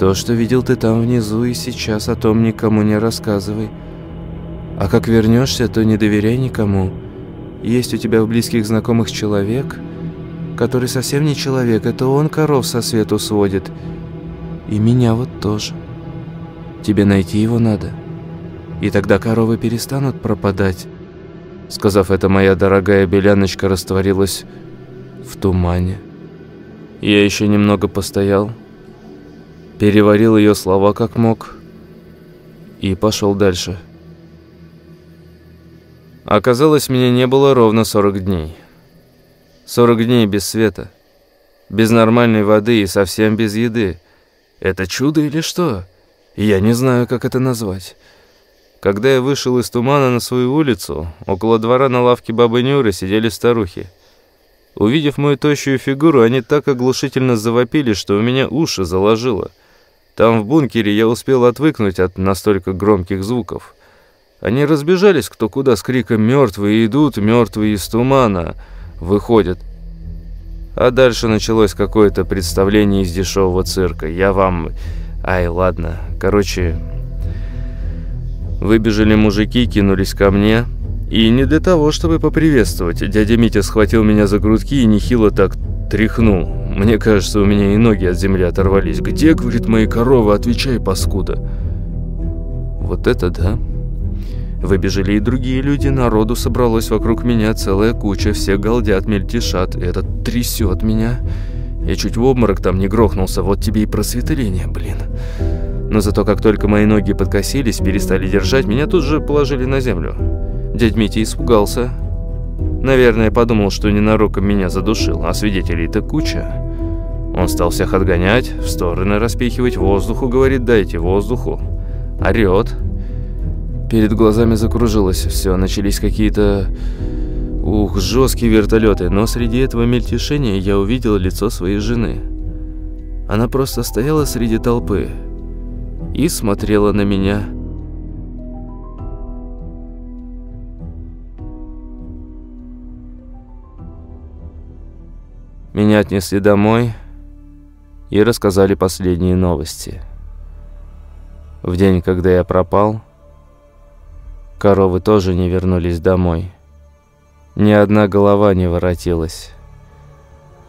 То, что видел ты там внизу и сейчас, о том никому не рассказывай. А как вернешься, то не доверяй никому. Есть у тебя в близких знакомых человек, который совсем не человек, это он коров со свету сводит. И меня вот тоже. Тебе найти его надо. И тогда коровы перестанут пропадать. Сказав это, моя дорогая беляночка растворилась в тумане. Я еще немного постоял, переварил ее слова как мог и пошел дальше. Оказалось, меня не было ровно 40 дней. 40 дней без света, без нормальной воды и совсем без еды. Это чудо или что? Я не знаю, как это назвать. Когда я вышел из тумана на свою улицу, около двора на лавке бабы Нюры сидели старухи. Увидев мою тощую фигуру, они так оглушительно завопили, что у меня уши заложило. Там, в бункере, я успел отвыкнуть от настолько громких звуков. Они разбежались кто куда с криком «Мертвые идут, мертвые из тумана!» выходят. А дальше началось какое-то представление из дешевого цирка. Я вам... Ай, ладно. Короче, выбежали мужики, кинулись ко мне. И не для того, чтобы поприветствовать. Дядя Митя схватил меня за грудки и нехило так тряхнул. Мне кажется, у меня и ноги от земли оторвались. «Где, — говорит, — мои коровы? Отвечай, паскуда!» Вот это да. Выбежали и другие люди, народу собралось вокруг меня целая куча, все галдят, мельтешат, этот трясет меня. Я чуть в обморок там не грохнулся, вот тебе и просветление, блин. Но зато как только мои ноги подкосились, перестали держать, меня тут же положили на землю. Дядь Митя испугался. Наверное, подумал, что ненароком меня задушил, а свидетелей-то куча. Он стал всех отгонять, в стороны распихивать, воздуху, говорит, дайте воздуху. Орет. Перед глазами закружилось все, начались какие-то... Ух, жесткие вертолеты, но среди этого мельтешения я увидел лицо своей жены. Она просто стояла среди толпы и смотрела на меня. Меня отнесли домой и рассказали последние новости. В день, когда я пропал, Коровы тоже не вернулись домой. Ни одна голова не воротилась.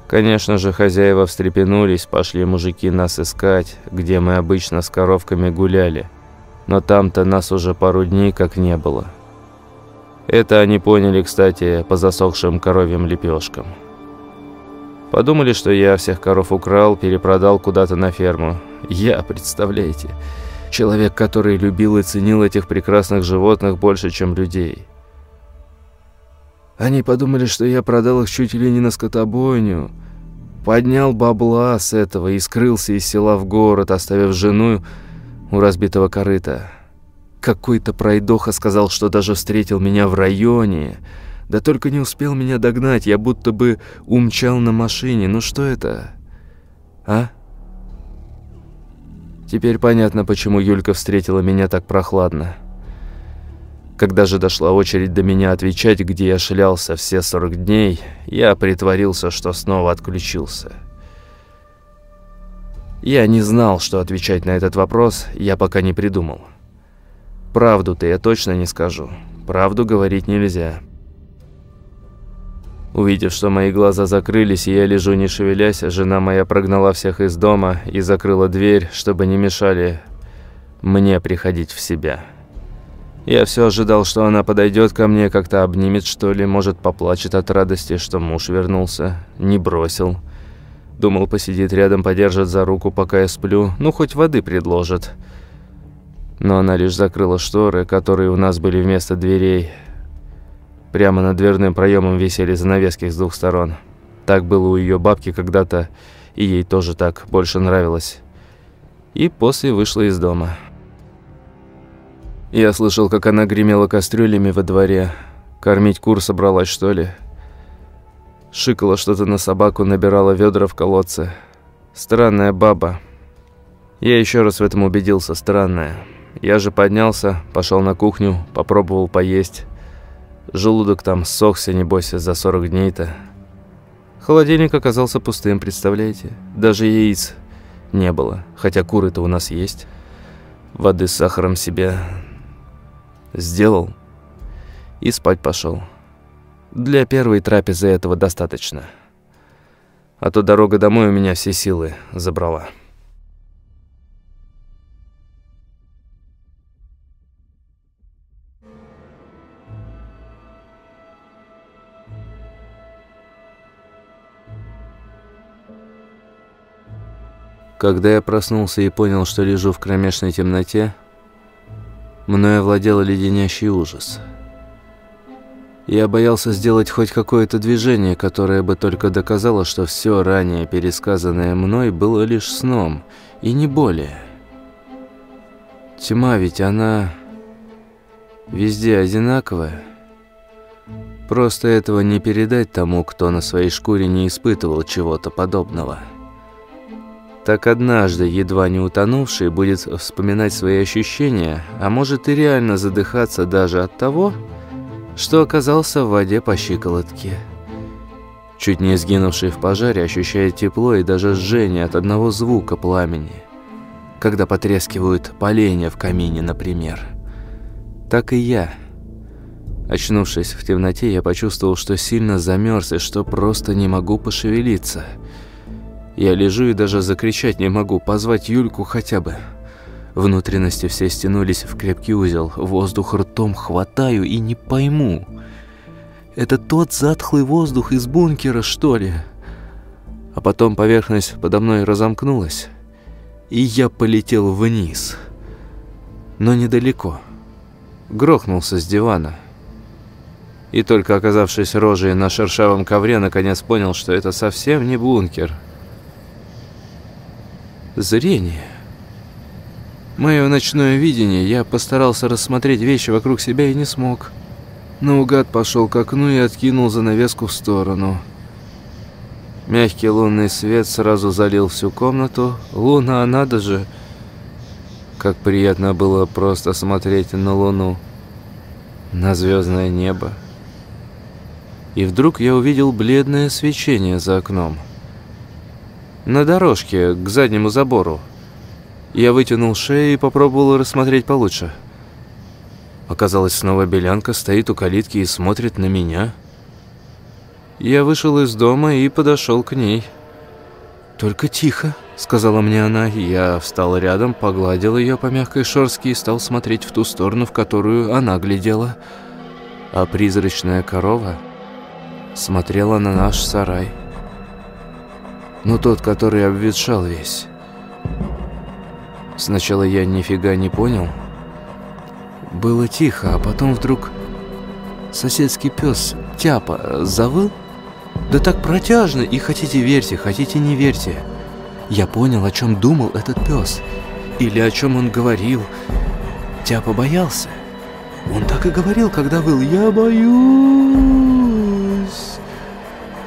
Конечно же, хозяева встрепенулись, пошли мужики нас искать, где мы обычно с коровками гуляли. Но там-то нас уже пару дней как не было. Это они поняли, кстати, по засохшим коровьим лепешкам. Подумали, что я всех коров украл, перепродал куда-то на ферму. Я, представляете... Человек, который любил и ценил этих прекрасных животных больше, чем людей. Они подумали, что я продал их чуть ли не на скотобойню. Поднял бабла с этого и скрылся из села в город, оставив жену у разбитого корыта. Какой-то пройдоха сказал, что даже встретил меня в районе. Да только не успел меня догнать, я будто бы умчал на машине. Ну что это? а? Теперь понятно, почему Юлька встретила меня так прохладно. Когда же дошла очередь до меня отвечать, где я шлялся все 40 дней, я притворился, что снова отключился. Я не знал, что отвечать на этот вопрос, я пока не придумал. Правду-то я точно не скажу. Правду говорить нельзя. Увидев, что мои глаза закрылись, и я лежу не шевелясь, жена моя прогнала всех из дома и закрыла дверь, чтобы не мешали мне приходить в себя. Я все ожидал, что она подойдет ко мне, как-то обнимет, что ли, может, поплачет от радости, что муж вернулся, не бросил. Думал, посидит рядом, подержит за руку, пока я сплю, ну, хоть воды предложит. Но она лишь закрыла шторы, которые у нас были вместо дверей, Прямо над дверным проемом висели занавески с двух сторон. Так было у ее бабки когда-то, и ей тоже так больше нравилось. И после вышла из дома. Я слышал, как она гремела кастрюлями во дворе. Кормить кур собралась, что ли? Шикала что-то на собаку, набирала ведра в колодце. Странная баба. Я еще раз в этом убедился, странная. Я же поднялся, пошел на кухню, попробовал поесть. Желудок там сохся, небось, за 40 дней-то. Холодильник оказался пустым, представляете? Даже яиц не было, хотя куры-то у нас есть. Воды с сахаром себе сделал и спать пошел. Для первой трапезы этого достаточно. А то дорога домой у меня все силы забрала. Когда я проснулся и понял, что лежу в кромешной темноте, мною овладел леденящий ужас. Я боялся сделать хоть какое-то движение, которое бы только доказало, что все ранее пересказанное мной было лишь сном, и не более. Тьма ведь она везде одинаковая. Просто этого не передать тому, кто на своей шкуре не испытывал чего-то подобного. Так однажды, едва не утонувший, будет вспоминать свои ощущения, а может и реально задыхаться даже от того, что оказался в воде по щиколотке. Чуть не сгинувший в пожаре ощущает тепло и даже жжение от одного звука пламени, когда потрескивают поленья в камине, например. Так и я. Очнувшись в темноте, я почувствовал, что сильно замерз и что просто не могу пошевелиться – я лежу и даже закричать не могу, позвать Юльку хотя бы. Внутренности все стянулись в крепкий узел, воздух ртом хватаю и не пойму. Это тот затхлый воздух из бункера, что ли? А потом поверхность подо мной разомкнулась, и я полетел вниз. Но недалеко. Грохнулся с дивана. И только оказавшись рожей на шершавом ковре, наконец понял, что это совсем не бункер – Зрение. Мое ночное видение, я постарался рассмотреть вещи вокруг себя и не смог. Наугад пошел к окну и откинул занавеску в сторону. Мягкий лунный свет сразу залил всю комнату. Луна, надо же! Как приятно было просто смотреть на луну, на звездное небо. И вдруг я увидел бледное свечение за окном на дорожке к заднему забору. Я вытянул шею и попробовал рассмотреть получше. Оказалось, снова белянка стоит у калитки и смотрит на меня. Я вышел из дома и подошел к ней. «Только тихо», — сказала мне она. Я встал рядом, погладил ее по мягкой шорстке и стал смотреть в ту сторону, в которую она глядела. А призрачная корова смотрела на наш сарай но тот, который обветшал весь. Сначала я нифига не понял. Было тихо, а потом вдруг соседский пес Тяпа завыл. Да так протяжно, и хотите верьте, хотите не верьте. Я понял, о чем думал этот пес. Или о чем он говорил. Тяпа боялся. Он так и говорил, когда выл «Я боюсь».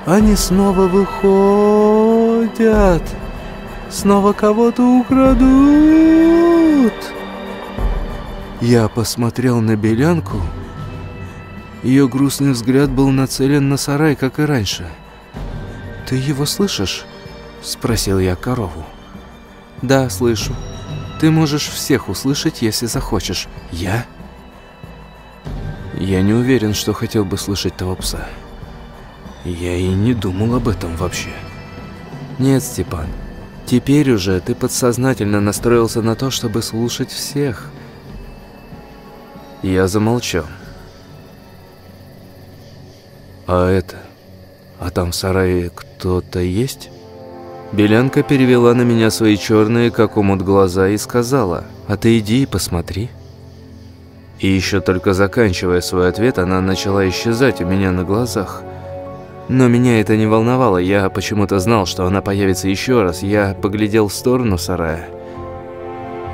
Они снова выходят. Снова кого-то украдут!» Я посмотрел на Белянку. Ее грустный взгляд был нацелен на сарай, как и раньше. «Ты его слышишь?» – спросил я корову. «Да, слышу. Ты можешь всех услышать, если захочешь. Я?» Я не уверен, что хотел бы слышать того пса. Я и не думал об этом вообще. Нет, Степан, теперь уже ты подсознательно настроился на то, чтобы слушать всех. Я замолчал. А это... А там в сарае кто-то есть? Белянка перевела на меня свои черные, как умут, глаза и сказала, «А ты иди и посмотри». И еще только заканчивая свой ответ, она начала исчезать у меня на глазах. Но меня это не волновало, я почему-то знал, что она появится еще раз. Я поглядел в сторону сарая.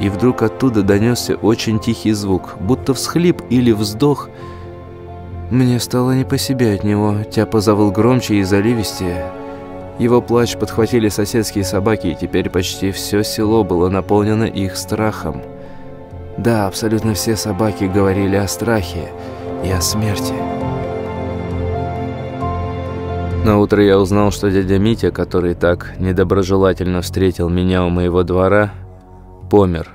И вдруг оттуда донесся очень тихий звук, будто всхлип или вздох. Мне стало не по себе от него, Тяпа завыл громче и заливистее. Его плач подхватили соседские собаки, и теперь почти все село было наполнено их страхом. Да, абсолютно все собаки говорили о страхе и о смерти. На утро я узнал, что дядя Митя, который так недоброжелательно встретил меня у моего двора, помер.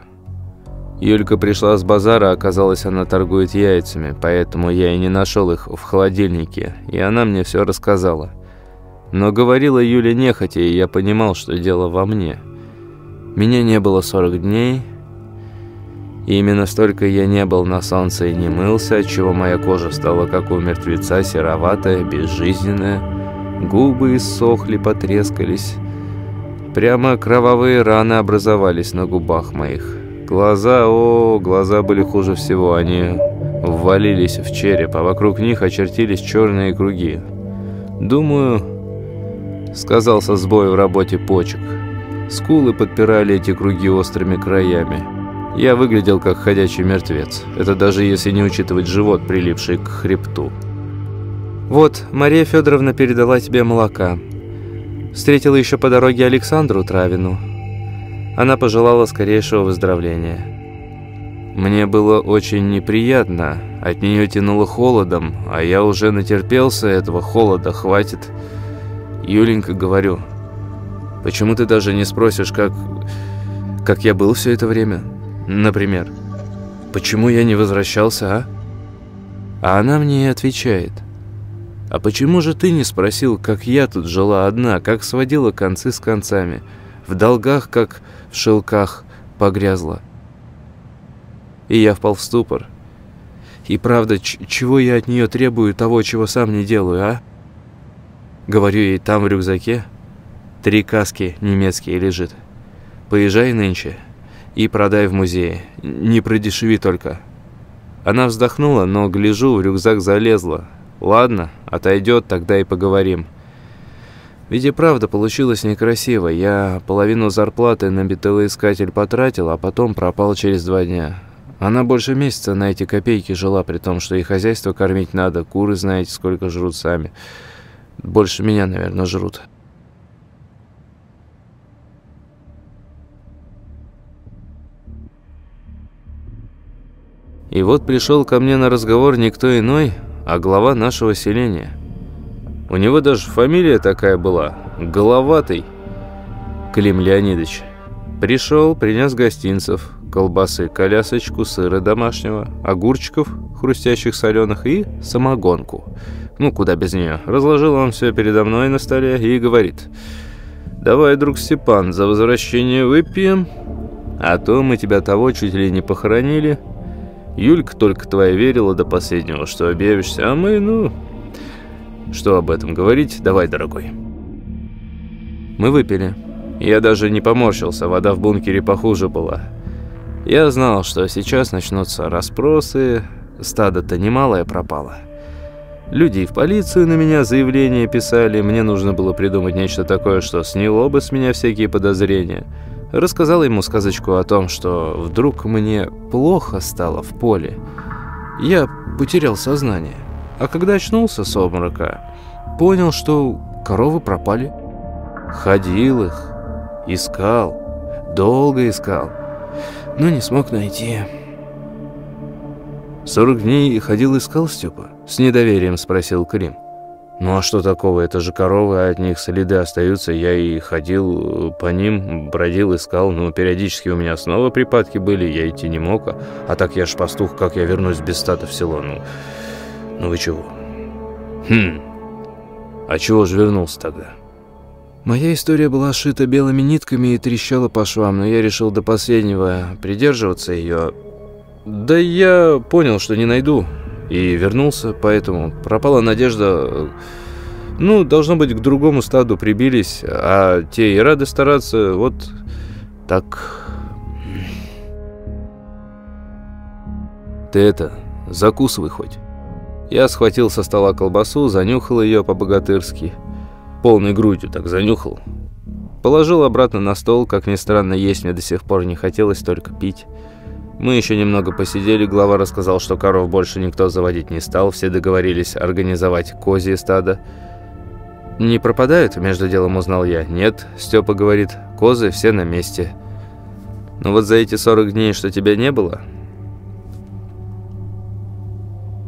Юлька пришла с базара, а оказалось, она торгует яйцами, поэтому я и не нашел их в холодильнике, и она мне все рассказала. Но говорила Юля нехотя, и я понимал, что дело во мне. Меня не было 40 дней, и именно столько я не был на солнце и не мылся, отчего моя кожа стала как у мертвеца, сероватая, безжизненная. Губы иссохли, потрескались. Прямо кровавые раны образовались на губах моих. Глаза, о, глаза были хуже всего, они ввалились в череп, а вокруг них очертились черные круги. Думаю, сказался сбой в работе почек. Скулы подпирали эти круги острыми краями. Я выглядел как ходячий мертвец. Это даже если не учитывать живот, прилипший к хребту. «Вот, Мария Федоровна передала тебе молока. Встретила еще по дороге Александру Травину. Она пожелала скорейшего выздоровления. Мне было очень неприятно, от нее тянуло холодом, а я уже натерпелся этого холода, хватит. Юленька, говорю, почему ты даже не спросишь, как... как я был все это время?» Например, «Почему я не возвращался, а?» А она мне и отвечает, «А почему же ты не спросил, как я тут жила одна, как сводила концы с концами, в долгах, как в шелках погрязла?» И я впал в ступор. И правда, чего я от нее требую того, чего сам не делаю, а? Говорю ей, там в рюкзаке три каски немецкие лежит. Поезжай нынче и продай в музее. Не продешеви только». Она вздохнула, но, гляжу, в рюкзак залезла. «Ладно, отойдет, тогда и поговорим». Ведь и правда получилось некрасиво. Я половину зарплаты на металлоискатель потратил, а потом пропал через два дня. Она больше месяца на эти копейки жила, при том, что и хозяйство кормить надо, куры знаете, сколько жрут сами. Больше меня, наверное, жрут. И вот пришел ко мне на разговор никто иной, а глава нашего селения. У него даже фамилия такая была – Головатый. Клим Леонидович. Пришел, принес гостинцев, колбасы, колясочку, сыра домашнего, огурчиков, хрустящих соленых и самогонку. Ну, куда без нее. Разложил он все передо мной на столе и говорит – «Давай, друг Степан, за возвращение выпьем, а то мы тебя того чуть ли не похоронили, Юлька только твоя верила до последнего, что объявишься, а мы, ну... Что об этом говорить? Давай, дорогой. Мы выпили. Я даже не поморщился, вода в бункере похуже была. Я знал, что сейчас начнутся расспросы, стадо-то немалое пропало. Люди и в полицию на меня заявления писали, мне нужно было придумать нечто такое, что сняло бы с меня всякие подозрения – Рассказал ему сказочку о том, что вдруг мне плохо стало в поле. Я потерял сознание. А когда очнулся с обморока, понял, что коровы пропали. Ходил их, Искал, долго искал, но не смог найти. «Сорок дней ходил искал Степа?» С недоверием спросил Крим. «Ну а что такого? Это же коровы, а от них следы остаются. Я и ходил по ним, бродил, искал. Но периодически у меня снова припадки были, я идти не мог. А, а так я ж пастух, как я вернусь без стата в село? Ну, ну вы чего?» «Хм, а чего же вернулся тогда?» Моя история была шита белыми нитками и трещала по швам, но я решил до последнего придерживаться ее. Да я понял, что не найду, и вернулся, поэтому пропала надежда. Ну, должно быть, к другому стаду прибились, а те и рады стараться, вот так. Ты это, закусывай хоть. Я схватил со стола колбасу, занюхал ее по-богатырски. Полной грудью так занюхал. Положил обратно на стол, как ни странно, есть мне до сих пор не хотелось, только пить. Мы еще немного посидели, глава рассказал, что коров больше никто заводить не стал, все договорились организовать козье стадо. «Не пропадают?» – между делом узнал я. «Нет», – Степа говорит, – «козы все на месте». «Но вот за эти 40 дней, что тебя не было...»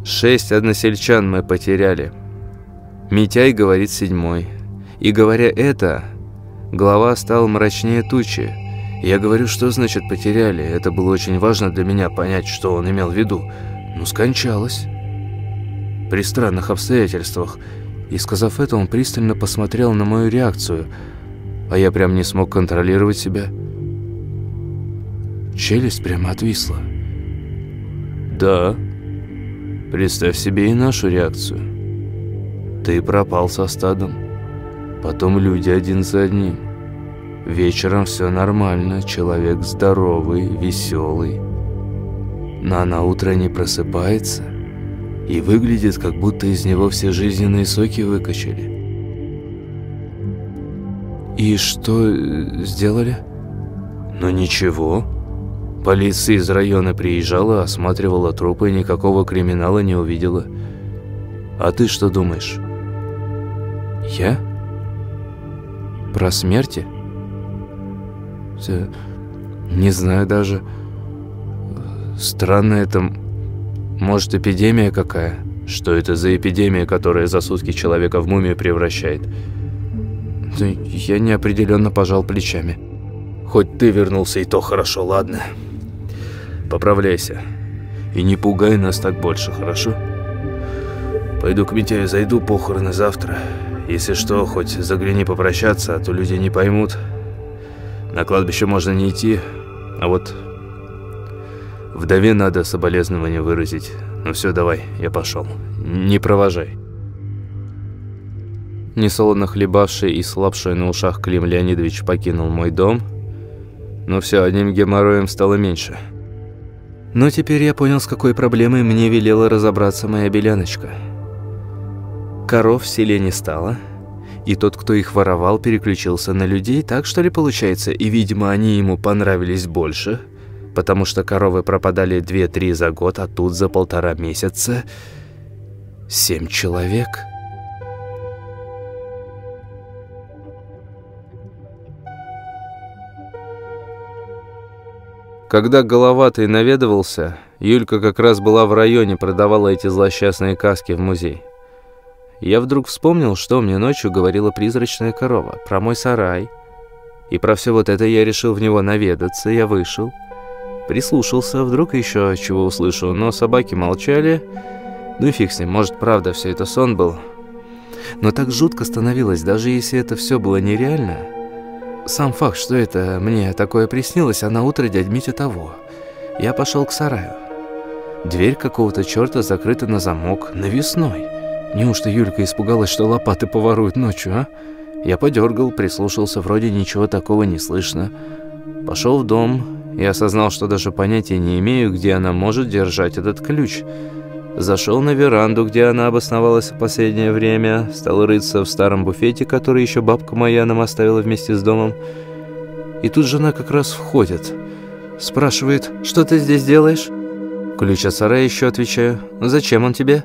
«Шесть односельчан мы потеряли». Митяй говорит седьмой. И говоря это, глава стал мрачнее тучи. Я говорю, что значит потеряли. Это было очень важно для меня понять, что он имел в виду. Ну, скончалась. При странных обстоятельствах. И сказав это, он пристально посмотрел на мою реакцию. А я прям не смог контролировать себя. Челюсть прямо отвисла. Да. Представь себе и нашу реакцию. Ты пропал со стадом. Потом люди один за одним. Вечером все нормально, человек здоровый, веселый. Но на утро не просыпается и выглядит, как будто из него все жизненные соки выкачали. И что э, сделали? Ну ничего. Полиция из района приезжала, осматривала трупы и никакого криминала не увидела. А ты что думаешь? Я? Про смерти? Не знаю даже. Странно это. Может, эпидемия какая? Что это за эпидемия, которая за сутки человека в мумию превращает? Я неопределенно пожал плечами. Хоть ты вернулся, и то хорошо, ладно. Поправляйся. И не пугай нас так больше, хорошо? Пойду к Митяю зайду, похороны завтра. Если что, хоть загляни попрощаться, а то люди не поймут. На кладбище можно не идти, а вот вдове надо соболезнование выразить. Ну все, давай, я пошел. Не провожай. Несолоно хлебавший и слабший на ушах Клим Леонидович покинул мой дом, но все, одним геморроем стало меньше. Но теперь я понял, с какой проблемой мне велела разобраться моя беляночка. Коров в селе не стало – и тот, кто их воровал, переключился на людей, так что ли получается? И, видимо, они ему понравились больше, потому что коровы пропадали две-три за год, а тут за полтора месяца семь человек. Когда Головатый наведывался, Юлька как раз была в районе, продавала эти злосчастные каски в музей. Я вдруг вспомнил, что мне ночью говорила призрачная корова, про мой сарай. И про все вот это я решил в него наведаться, я вышел. Прислушался, вдруг еще чего услышу, но собаки молчали. Ну и фиг с ним, может, правда, все это сон был. Но так жутко становилось, даже если это все было нереально. Сам факт, что это мне такое приснилось, а на утро дядь Митя того. Я пошел к сараю. Дверь какого-то черта закрыта на замок, навесной. Неужто Юлька испугалась, что лопаты поворуют ночью, а? Я подергал, прислушался, вроде ничего такого не слышно. Пошел в дом и осознал, что даже понятия не имею, где она может держать этот ключ. Зашел на веранду, где она обосновалась в последнее время, стал рыться в старом буфете, который еще бабка моя нам оставила вместе с домом. И тут жена как раз входит. Спрашивает, что ты здесь делаешь? Ключ от сарая еще отвечаю. Зачем он тебе?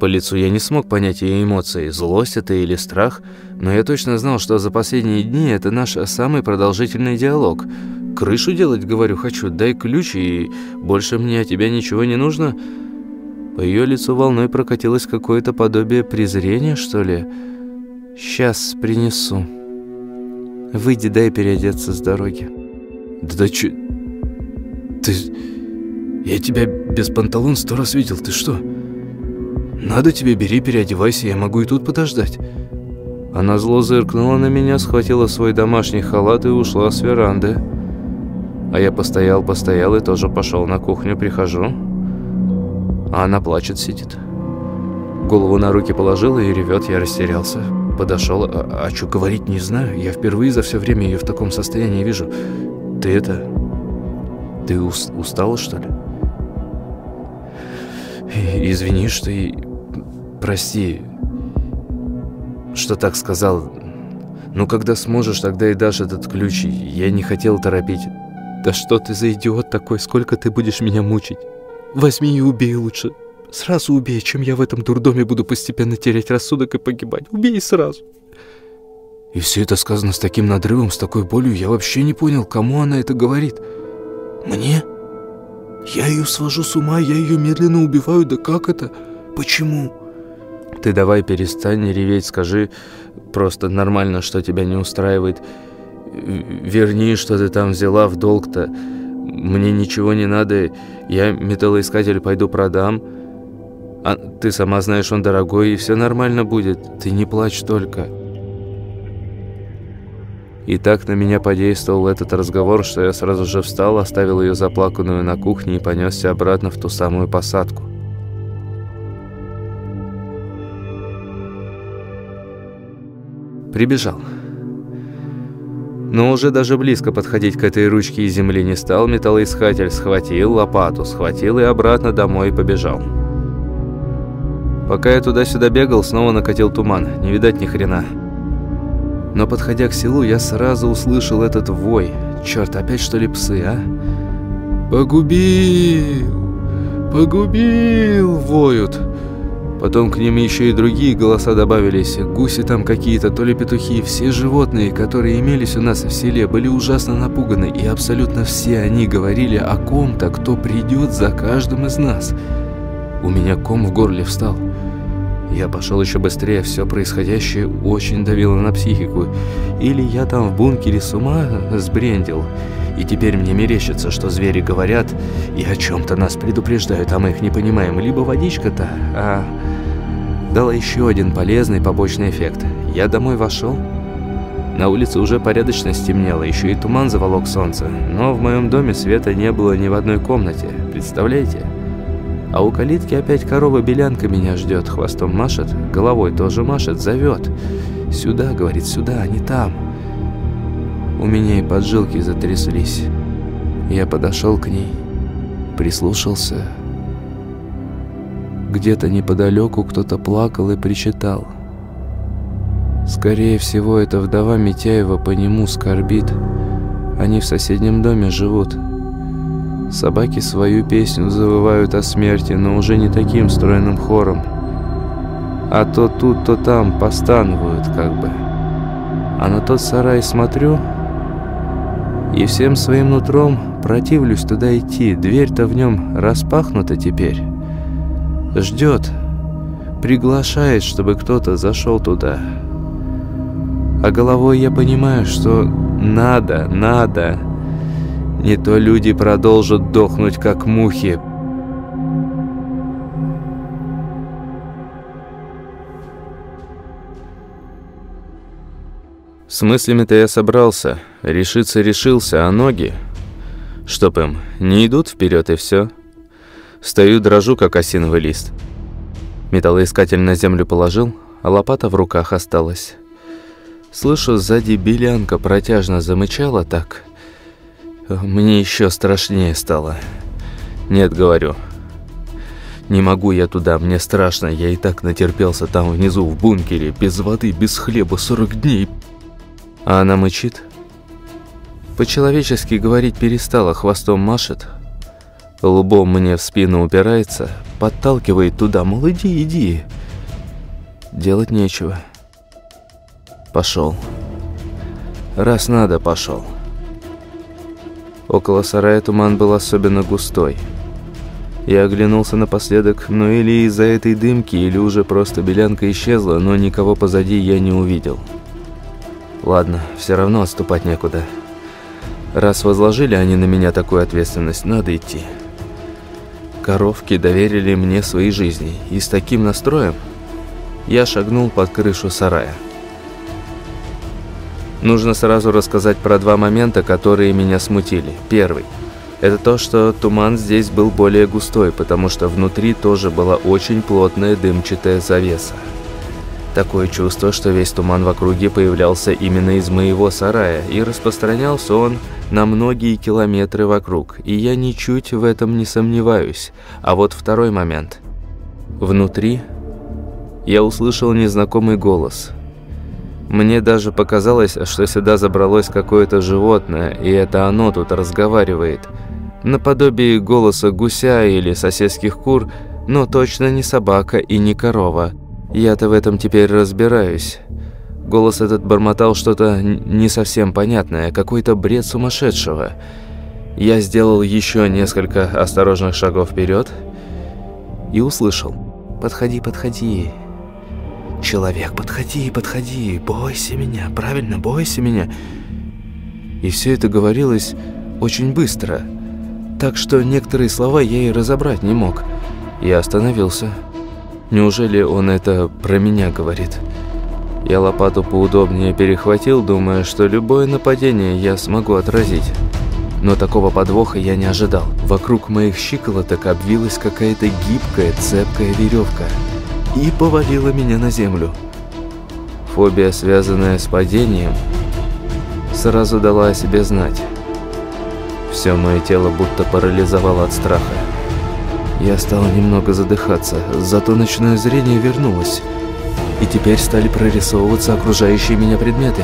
По лицу я не смог понять ее эмоции, злость это или страх, но я точно знал, что за последние дни это наш самый продолжительный диалог. «Крышу делать, говорю, хочу, дай ключ, и больше мне от тебя ничего не нужно». По ее лицу волной прокатилось какое-то подобие презрения, что ли. «Сейчас принесу. Выйди, дай переодеться с дороги». «Да да чё... Ты... Я тебя без панталон сто раз видел, ты что?» «Надо тебе, бери, переодевайся, я могу и тут подождать». Она зло зыркнула на меня, схватила свой домашний халат и ушла с веранды. А я постоял, постоял и тоже пошел на кухню, прихожу. А она плачет, сидит. Голову на руки положила и ревет, я растерялся. Подошел, а, а что говорить не знаю. Я впервые за все время ее в таком состоянии вижу. Ты это... Ты ус устала, что ли? Извини, что и... Прости, что так сказал. Ну, когда сможешь, тогда и дашь этот ключ. Я не хотел торопить. Да что ты за идиот такой? Сколько ты будешь меня мучить? Возьми и убей лучше. Сразу убей, чем я в этом дурдоме буду постепенно терять рассудок и погибать. Убей сразу. И все это сказано с таким надрывом, с такой болью. Я вообще не понял, кому она это говорит. Мне? Я ее свожу с ума, я ее медленно убиваю. Да как это? Почему? Ты давай перестань реветь, скажи просто нормально, что тебя не устраивает. Верни, что ты там взяла в долг-то. Мне ничего не надо, я металлоискатель пойду продам. А ты сама знаешь, он дорогой, и все нормально будет. Ты не плачь только. И так на меня подействовал этот разговор, что я сразу же встал, оставил ее заплаканную на кухне и понесся обратно в ту самую посадку. Прибежал. Но уже даже близко подходить к этой ручке и земли не стал, металлоискатель схватил лопату, схватил и обратно домой побежал. Пока я туда-сюда бегал, снова накатил туман, не видать ни хрена. Но подходя к селу, я сразу услышал этот вой. Черт, опять что ли псы, а? «Погубил! Погубил!» воют. Потом к ним еще и другие голоса добавились. Гуси там какие-то, то ли петухи. Все животные, которые имелись у нас в селе, были ужасно напуганы. И абсолютно все они говорили о ком-то, кто придет за каждым из нас. У меня ком в горле встал. Я пошел еще быстрее, все происходящее очень давило на психику. Или я там в бункере с ума сбрендил, и теперь мне мерещится, что звери говорят и о чем-то нас предупреждают, а мы их не понимаем. Либо водичка-то, а... Дала еще один полезный побочный эффект. Я домой вошел. На улице уже порядочно стемнело, еще и туман заволок солнце. Но в моем доме света не было ни в одной комнате. Представляете? А у калитки опять корова-белянка меня ждет, хвостом машет, головой тоже машет, зовет. «Сюда», — говорит, — «сюда, а не там». У меня и поджилки затряслись. Я подошел к ней, прислушался. Где-то неподалеку кто-то плакал и причитал. Скорее всего, эта вдова Митяева по нему скорбит. Они в соседнем доме живут. Собаки свою песню завывают о смерти, но уже не таким стройным хором. А то тут, то там постанывают как бы. А на тот сарай смотрю и всем своим нутром противлюсь туда идти. Дверь-то в нем распахнута теперь. Ждет, приглашает, чтобы кто-то зашел туда. А головой я понимаю, что надо, надо. Не то люди продолжат дохнуть, как мухи. С мыслями-то я собрался, решиться решился, а ноги... Чтоб им, не идут вперед и все. Стою, дрожу, как осиновый лист. Металлоискатель на землю положил, а лопата в руках осталась. Слышу, сзади белянка протяжно замычала так, мне еще страшнее стало. Нет, говорю. Не могу я туда, мне страшно. Я и так натерпелся там внизу в бункере, без воды, без хлеба 40 дней. А она мычит. По-человечески говорить перестала, хвостом машет. Лбом мне в спину упирается, подталкивает туда, мол, иди, иди. Делать нечего. Пошел. Раз надо, пошел. Около сарая туман был особенно густой. Я оглянулся напоследок, но или из-за этой дымки, или уже просто белянка исчезла, но никого позади я не увидел. Ладно, все равно отступать некуда. Раз возложили они на меня такую ответственность, надо идти. Коровки доверили мне свои жизни, и с таким настроем я шагнул под крышу сарая. Нужно сразу рассказать про два момента, которые меня смутили. Первый – это то, что туман здесь был более густой, потому что внутри тоже была очень плотная дымчатая завеса. Такое чувство, что весь туман в округе появлялся именно из моего сарая, и распространялся он на многие километры вокруг, и я ничуть в этом не сомневаюсь. А вот второй момент. Внутри я услышал незнакомый голос. Мне даже показалось, что сюда забралось какое-то животное, и это оно тут разговаривает. Наподобие голоса гуся или соседских кур, но точно не собака и не корова – я-то в этом теперь разбираюсь. Голос этот бормотал что-то не совсем понятное, какой-то бред сумасшедшего. Я сделал еще несколько осторожных шагов вперед и услышал. «Подходи, подходи. Человек, подходи, подходи. Бойся меня, правильно, бойся меня». И все это говорилось очень быстро, так что некоторые слова я и разобрать не мог. Я остановился. Неужели он это про меня говорит? Я лопату поудобнее перехватил, думая, что любое нападение я смогу отразить. Но такого подвоха я не ожидал. Вокруг моих щиколоток обвилась какая-то гибкая, цепкая веревка и повалила меня на землю. Фобия, связанная с падением, сразу дала о себе знать. Все мое тело будто парализовало от страха. Я стала немного задыхаться, зато ночное зрение вернулось. И теперь стали прорисовываться окружающие меня предметы.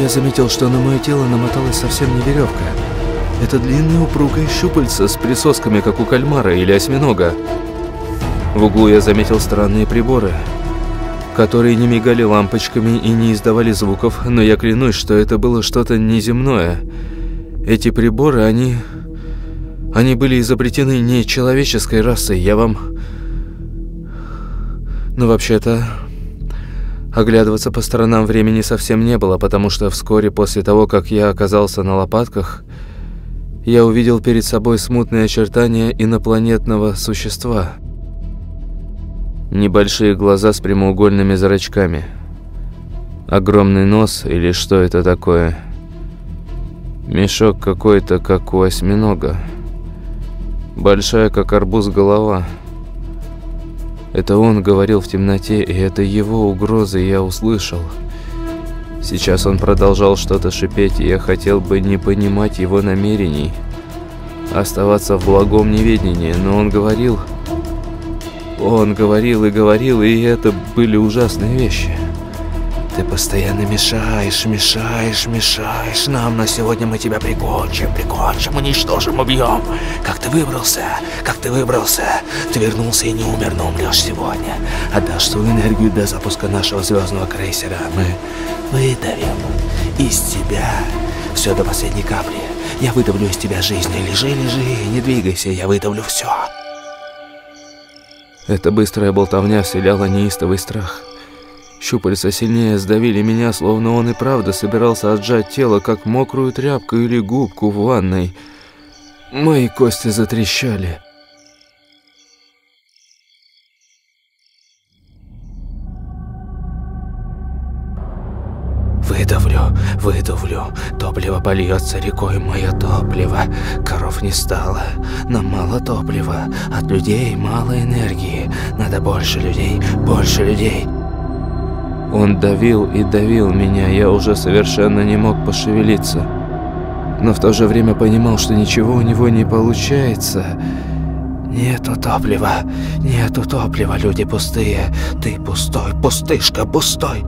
Я заметил, что на мое тело намоталась совсем не веревка. Это длинная упругая щупальца с присосками, как у кальмара или осьминога. В углу я заметил странные приборы, которые не мигали лампочками и не издавали звуков, но я клянусь, что это было что-то неземное. Эти приборы, они они были изобретены не человеческой расой, я вам... Но вообще-то... Оглядываться по сторонам времени совсем не было, потому что вскоре после того, как я оказался на лопатках, я увидел перед собой смутные очертания инопланетного существа. Небольшие глаза с прямоугольными зрачками. Огромный нос или что это такое? Мешок какой-то, как у осьминога. Большая, как арбуз, голова. Это он говорил в темноте, и это его угрозы я услышал. Сейчас он продолжал что-то шипеть, и я хотел бы не понимать его намерений, оставаться в благом неведении, но он говорил... Он говорил и говорил, и это были ужасные вещи. Ты постоянно мешаешь, мешаешь, мешаешь нам, но сегодня мы тебя прикончим, прикончим, уничтожим, убьем. Как ты выбрался? Как ты выбрался? Ты вернулся и не умер, но умрешь сегодня. Отдашь свою энергию до запуска нашего звездного крейсера. Мы выдавим из тебя все до последней капли. Я выдавлю из тебя жизнь. Лежи, лежи, не двигайся, я выдавлю все. Эта быстрая болтовня вселяла неистовый страх. Щупальца сильнее сдавили меня, словно он и правда собирался отжать тело, как мокрую тряпку или губку в ванной. Мои кости затрещали. Выдавлю, выдавлю. Топливо польется рекой, мое топливо. Коров не стало. Нам мало топлива. От людей мало энергии. Надо больше людей, больше людей. Он давил и давил меня, я уже совершенно не мог пошевелиться. Но в то же время понимал, что ничего у него не получается. Нету топлива, нету топлива, люди пустые. Ты пустой, пустышка, пустой.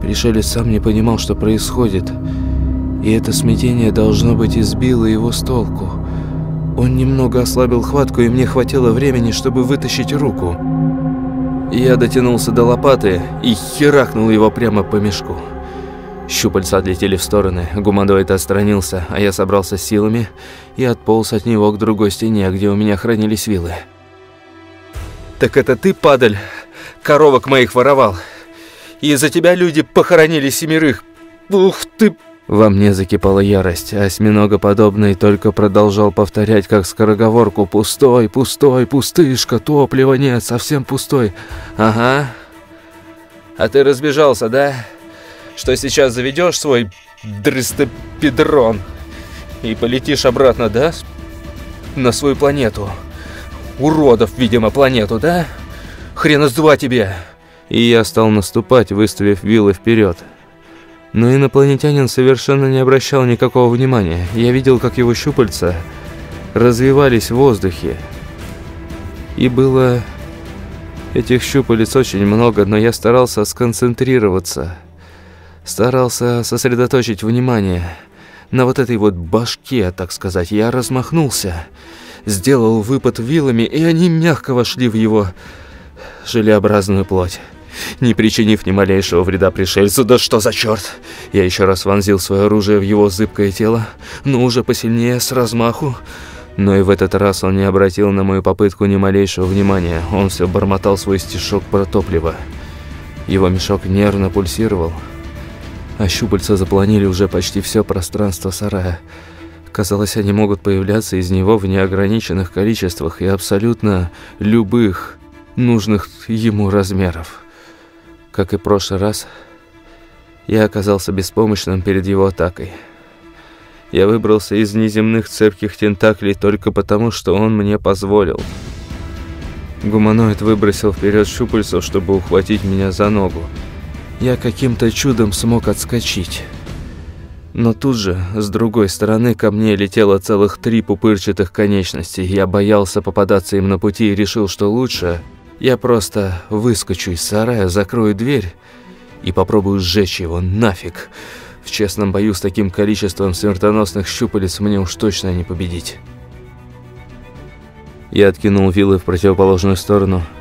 Пришелец сам не понимал, что происходит. И это смятение, должно быть, избило его с толку. Он немного ослабил хватку, и мне хватило времени, чтобы вытащить руку. Я дотянулся до лопаты и херакнул его прямо по мешку. Щупальца отлетели в стороны, гуманоид отстранился, а я собрался силами и отполз от него к другой стене, где у меня хранились вилы. «Так это ты, падаль, коровок моих воровал? И из-за тебя люди похоронили семерых? Ух ты!» Во мне закипала ярость, а осьминогоподобный только продолжал повторять, как скороговорку «Пустой, пустой, пустышка, топлива нет, совсем пустой». «Ага. А ты разбежался, да?» что сейчас заведешь свой дрыстопедрон и полетишь обратно, да? На свою планету. Уродов, видимо, планету, да? Хрена с два тебе. И я стал наступать, выставив вилы вперед. Но инопланетянин совершенно не обращал никакого внимания. Я видел, как его щупальца развивались в воздухе. И было этих щупалец очень много, но я старался сконцентрироваться – Старался сосредоточить внимание на вот этой вот башке, так сказать. Я размахнулся, сделал выпад вилами, и они мягко вошли в его желеобразную плоть. Не причинив ни малейшего вреда пришельцу, да что за черт! Я еще раз вонзил свое оружие в его зыбкое тело, но уже посильнее, с размаху. Но и в этот раз он не обратил на мою попытку ни малейшего внимания. Он все бормотал свой стишок про топливо. Его мешок нервно пульсировал а щупальца запланили уже почти все пространство сарая. Казалось, они могут появляться из него в неограниченных количествах и абсолютно любых нужных ему размеров. Как и в прошлый раз, я оказался беспомощным перед его атакой. Я выбрался из неземных цепких тентаклей только потому, что он мне позволил. Гуманоид выбросил вперед щупальцев, чтобы ухватить меня за ногу я каким-то чудом смог отскочить. Но тут же, с другой стороны, ко мне летело целых три пупырчатых конечностей. Я боялся попадаться им на пути и решил, что лучше я просто выскочу из сарая, закрою дверь и попробую сжечь его нафиг. В честном бою с таким количеством смертоносных щупалец мне уж точно не победить. Я откинул вилы в противоположную сторону –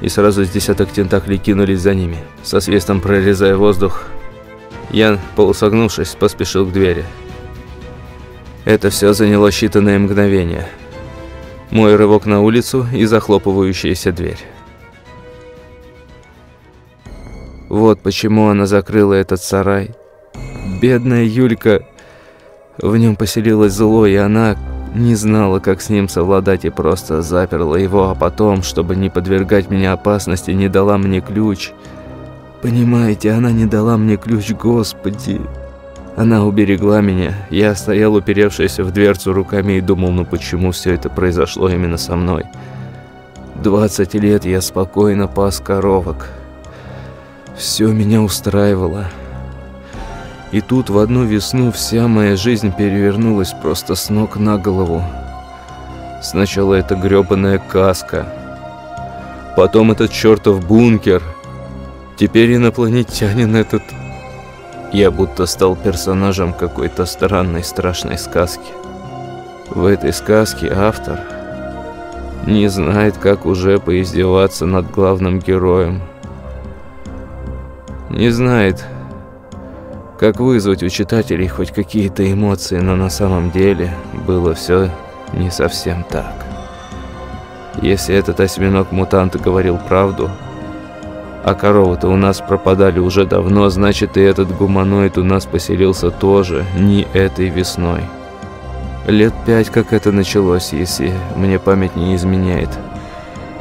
и сразу с десяток тентаклей кинулись за ними, со свистом прорезая воздух. Ян, полусогнувшись, поспешил к двери. Это все заняло считанные мгновения. Мой рывок на улицу и захлопывающаяся дверь. Вот почему она закрыла этот сарай. Бедная Юлька, в нем поселилось зло, и она не знала, как с ним совладать и просто заперла его, а потом, чтобы не подвергать меня опасности, не дала мне ключ. Понимаете, она не дала мне ключ, Господи. Она уберегла меня. Я стоял, уперевшийся в дверцу руками и думал, ну почему все это произошло именно со мной. 20 лет я спокойно пас коровок. Все меня устраивало. И тут в одну весну вся моя жизнь перевернулась просто с ног на голову. Сначала эта грёбаная каска. Потом этот чертов бункер. Теперь инопланетянин этот... Я будто стал персонажем какой-то странной страшной сказки. В этой сказке автор не знает, как уже поиздеваться над главным героем. Не знает, как вызвать у читателей хоть какие-то эмоции, но на самом деле было все не совсем так. Если этот осьминог-мутант говорил правду, а коровы-то у нас пропадали уже давно, значит и этот гуманоид у нас поселился тоже не этой весной. Лет пять, как это началось, если мне память не изменяет.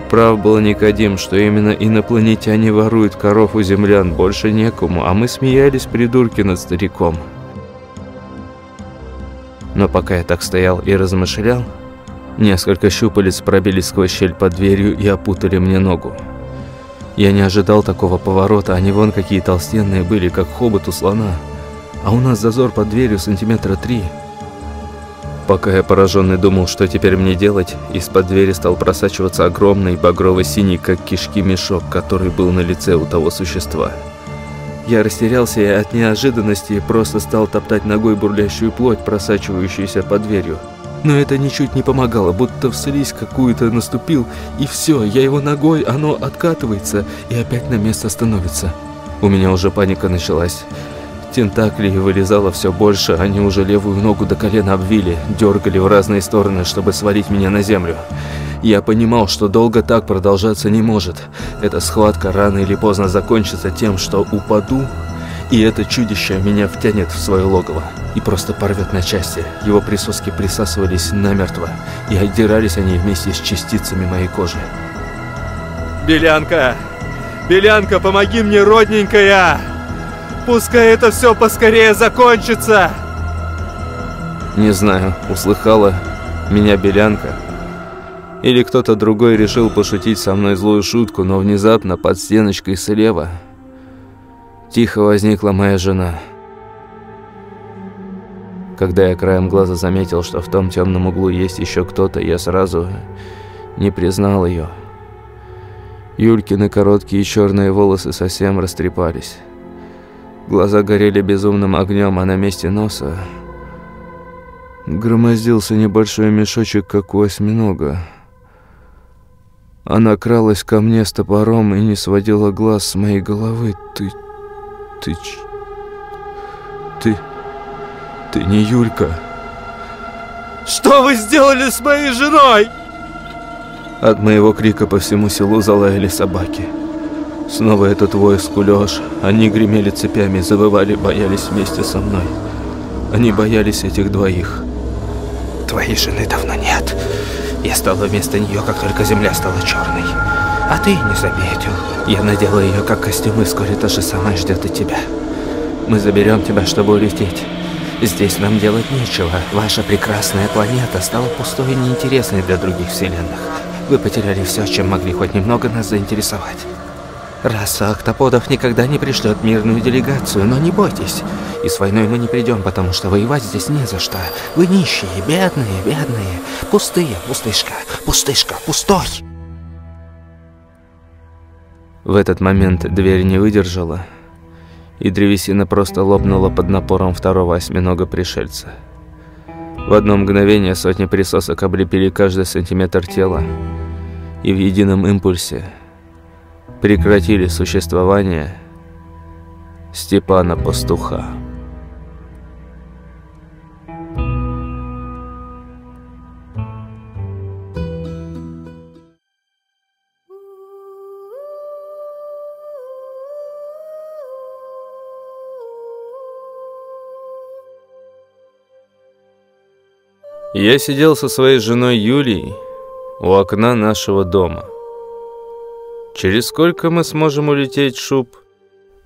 Прав был Никодим, что именно инопланетяне воруют коров у землян, больше некому, а мы смеялись, придурки, над стариком. Но пока я так стоял и размышлял, несколько щупалец пробились сквозь щель под дверью и опутали мне ногу. Я не ожидал такого поворота, они вон какие толстенные были, как хобот у слона. А у нас зазор под дверью сантиметра три – Пока я пораженный думал, что теперь мне делать, из-под двери стал просачиваться огромный багрово-синий, как кишки, мешок, который был на лице у того существа. Я растерялся и от неожиданности просто стал топтать ногой бурлящую плоть, просачивающуюся под дверью. Но это ничуть не помогало, будто в слизь какую-то наступил, и все, я его ногой, оно откатывается и опять на место становится. У меня уже паника началась. Тентакли вылезало все больше, они уже левую ногу до колена обвили, дергали в разные стороны, чтобы свалить меня на землю. Я понимал, что долго так продолжаться не может. Эта схватка рано или поздно закончится тем, что упаду, и это чудище меня втянет в свое логово и просто порвет на части. Его присоски присасывались намертво, и отдирались они вместе с частицами моей кожи. «Белянка! Белянка, помоги мне, родненькая! Пускай это все поскорее закончится!» Не знаю, услыхала меня Белянка, или кто-то другой решил пошутить со мной злую шутку, но внезапно под стеночкой слева тихо возникла моя жена. Когда я краем глаза заметил, что в том темном углу есть еще кто-то, я сразу не признал ее. Юлькины короткие черные волосы совсем растрепались. Глаза горели безумным огнем, а на месте носа громоздился небольшой мешочек, как у осьминога. Она кралась ко мне с топором и не сводила глаз с моей головы. Ты... ты... ты... ты не Юлька. Что вы сделали с моей женой? От моего крика по всему селу залаяли собаки. Снова этот вой скулёж. Они гремели цепями, завывали, боялись вместе со мной. Они боялись этих двоих. Твоей жены давно нет. Я стала вместо нее, как только земля стала черной. А ты не заметил. Я надела ее как костюм, и вскоре та же самая ждет и тебя. Мы заберем тебя, чтобы улететь. Здесь нам делать нечего. Ваша прекрасная планета стала пустой и неинтересной для других вселенных. Вы потеряли все, чем могли хоть немного нас заинтересовать. Раса октоподов никогда не пришлет мирную делегацию, но не бойтесь. И с войной мы не придем, потому что воевать здесь не за что. Вы нищие, бедные, бедные, пустые, пустышка, пустышка, пустой. В этот момент дверь не выдержала, и древесина просто лопнула под напором второго осьминога пришельца. В одно мгновение сотни присосок облепили каждый сантиметр тела, и в едином импульсе прекратили существование Степана Пастуха. Я сидел со своей женой Юлией у окна нашего дома. Через сколько мы сможем улететь, Шуб?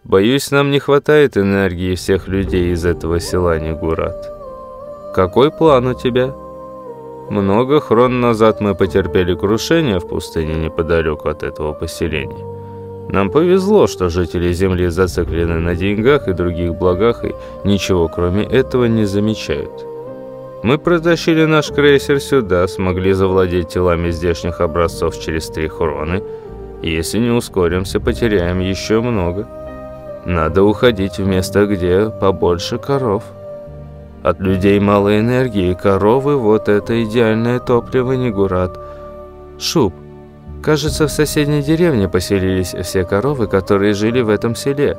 Боюсь, нам не хватает энергии всех людей из этого села Негурат. Какой план у тебя? Много хрон назад мы потерпели крушение в пустыне неподалеку от этого поселения. Нам повезло, что жители Земли зациклены на деньгах и других благах и ничего кроме этого не замечают. Мы протащили наш крейсер сюда, смогли завладеть телами здешних образцов через три хроны. Если не ускоримся, потеряем еще много. Надо уходить в место, где побольше коров. От людей мало энергии, коровы – вот это идеальное топливо, не гурат. Шуб. Кажется, в соседней деревне поселились все коровы, которые жили в этом селе.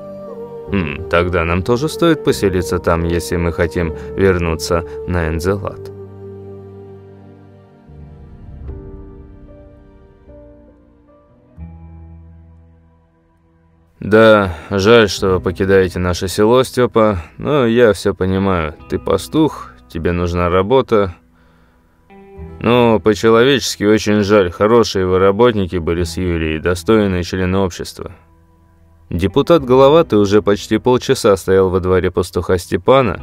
Хм, тогда нам тоже стоит поселиться там, если мы хотим вернуться на Энзелат. Да, жаль, что вы покидаете наше село, Степа, но я все понимаю. Ты пастух, тебе нужна работа. Но по-человечески очень жаль, хорошие вы работники были с Юлией, достойные члены общества. Депутат Головатый уже почти полчаса стоял во дворе пастуха Степана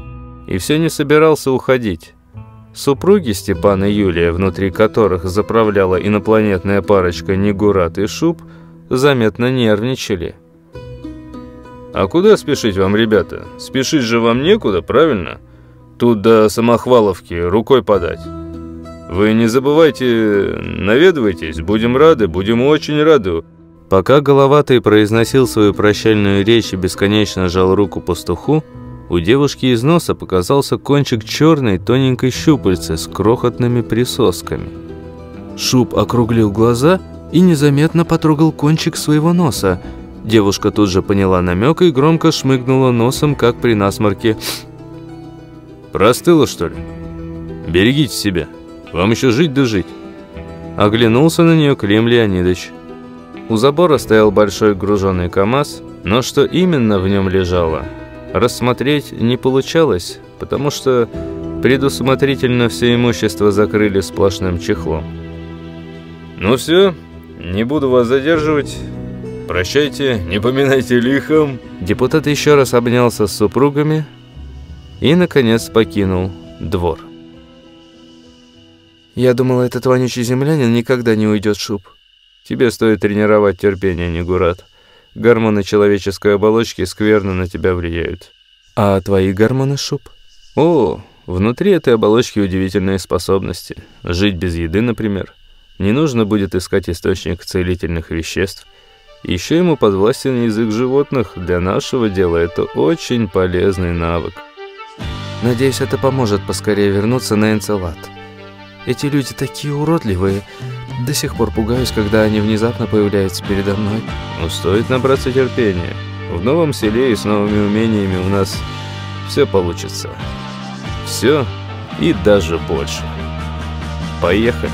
и все не собирался уходить. Супруги Степана и Юлия, внутри которых заправляла инопланетная парочка Негурат и Шуб, заметно нервничали. «А куда спешить вам, ребята? Спешить же вам некуда, правильно? Тут до Самохваловки рукой подать. Вы не забывайте, наведывайтесь, будем рады, будем очень рады». Пока Головатый произносил свою прощальную речь и бесконечно жал руку пастуху, У девушки из носа показался кончик черной тоненькой щупальцы с крохотными присосками. Шуб округлил глаза и незаметно потрогал кончик своего носа. Девушка тут же поняла намек и громко шмыгнула носом, как при насморке. «Простыла, что ли? Берегите себя. Вам еще жить да жить». Оглянулся на нее Клим Леонидович. У забора стоял большой груженный КАМАЗ, но что именно в нем лежало, рассмотреть не получалось, потому что предусмотрительно все имущество закрыли сплошным чехлом. «Ну все, не буду вас задерживать. Прощайте, не поминайте лихом». Депутат еще раз обнялся с супругами и, наконец, покинул двор. «Я думала, этот вонючий землянин никогда не уйдет, Шуб. Тебе стоит тренировать терпение, Негурат. Гормоны человеческой оболочки скверно на тебя влияют. А твои гормоны, Шуб? О, внутри этой оболочки удивительные способности. Жить без еды, например. Не нужно будет искать источник целительных веществ. Еще ему подвластен язык животных. Для нашего дела это очень полезный навык. Надеюсь, это поможет поскорее вернуться на Энцелад. Эти люди такие уродливые. До сих пор пугаюсь, когда они внезапно появляются передо мной. Ну, стоит набраться терпения. В новом селе и с новыми умениями у нас все получится. Все и даже больше. Поехали.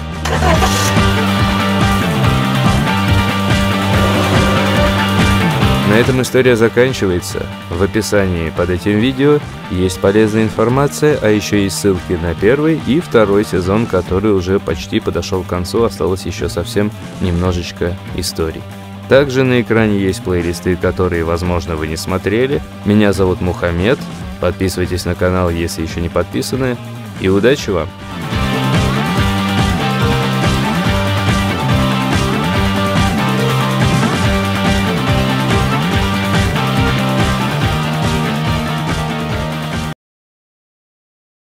Этом история заканчивается. В описании под этим видео есть полезная информация, а еще есть ссылки на первый и второй сезон, который уже почти подошел к концу, осталось еще совсем немножечко историй. Также на экране есть плейлисты, которые, возможно, вы не смотрели. Меня зовут Мухаммед. Подписывайтесь на канал, если еще не подписаны. И удачи вам!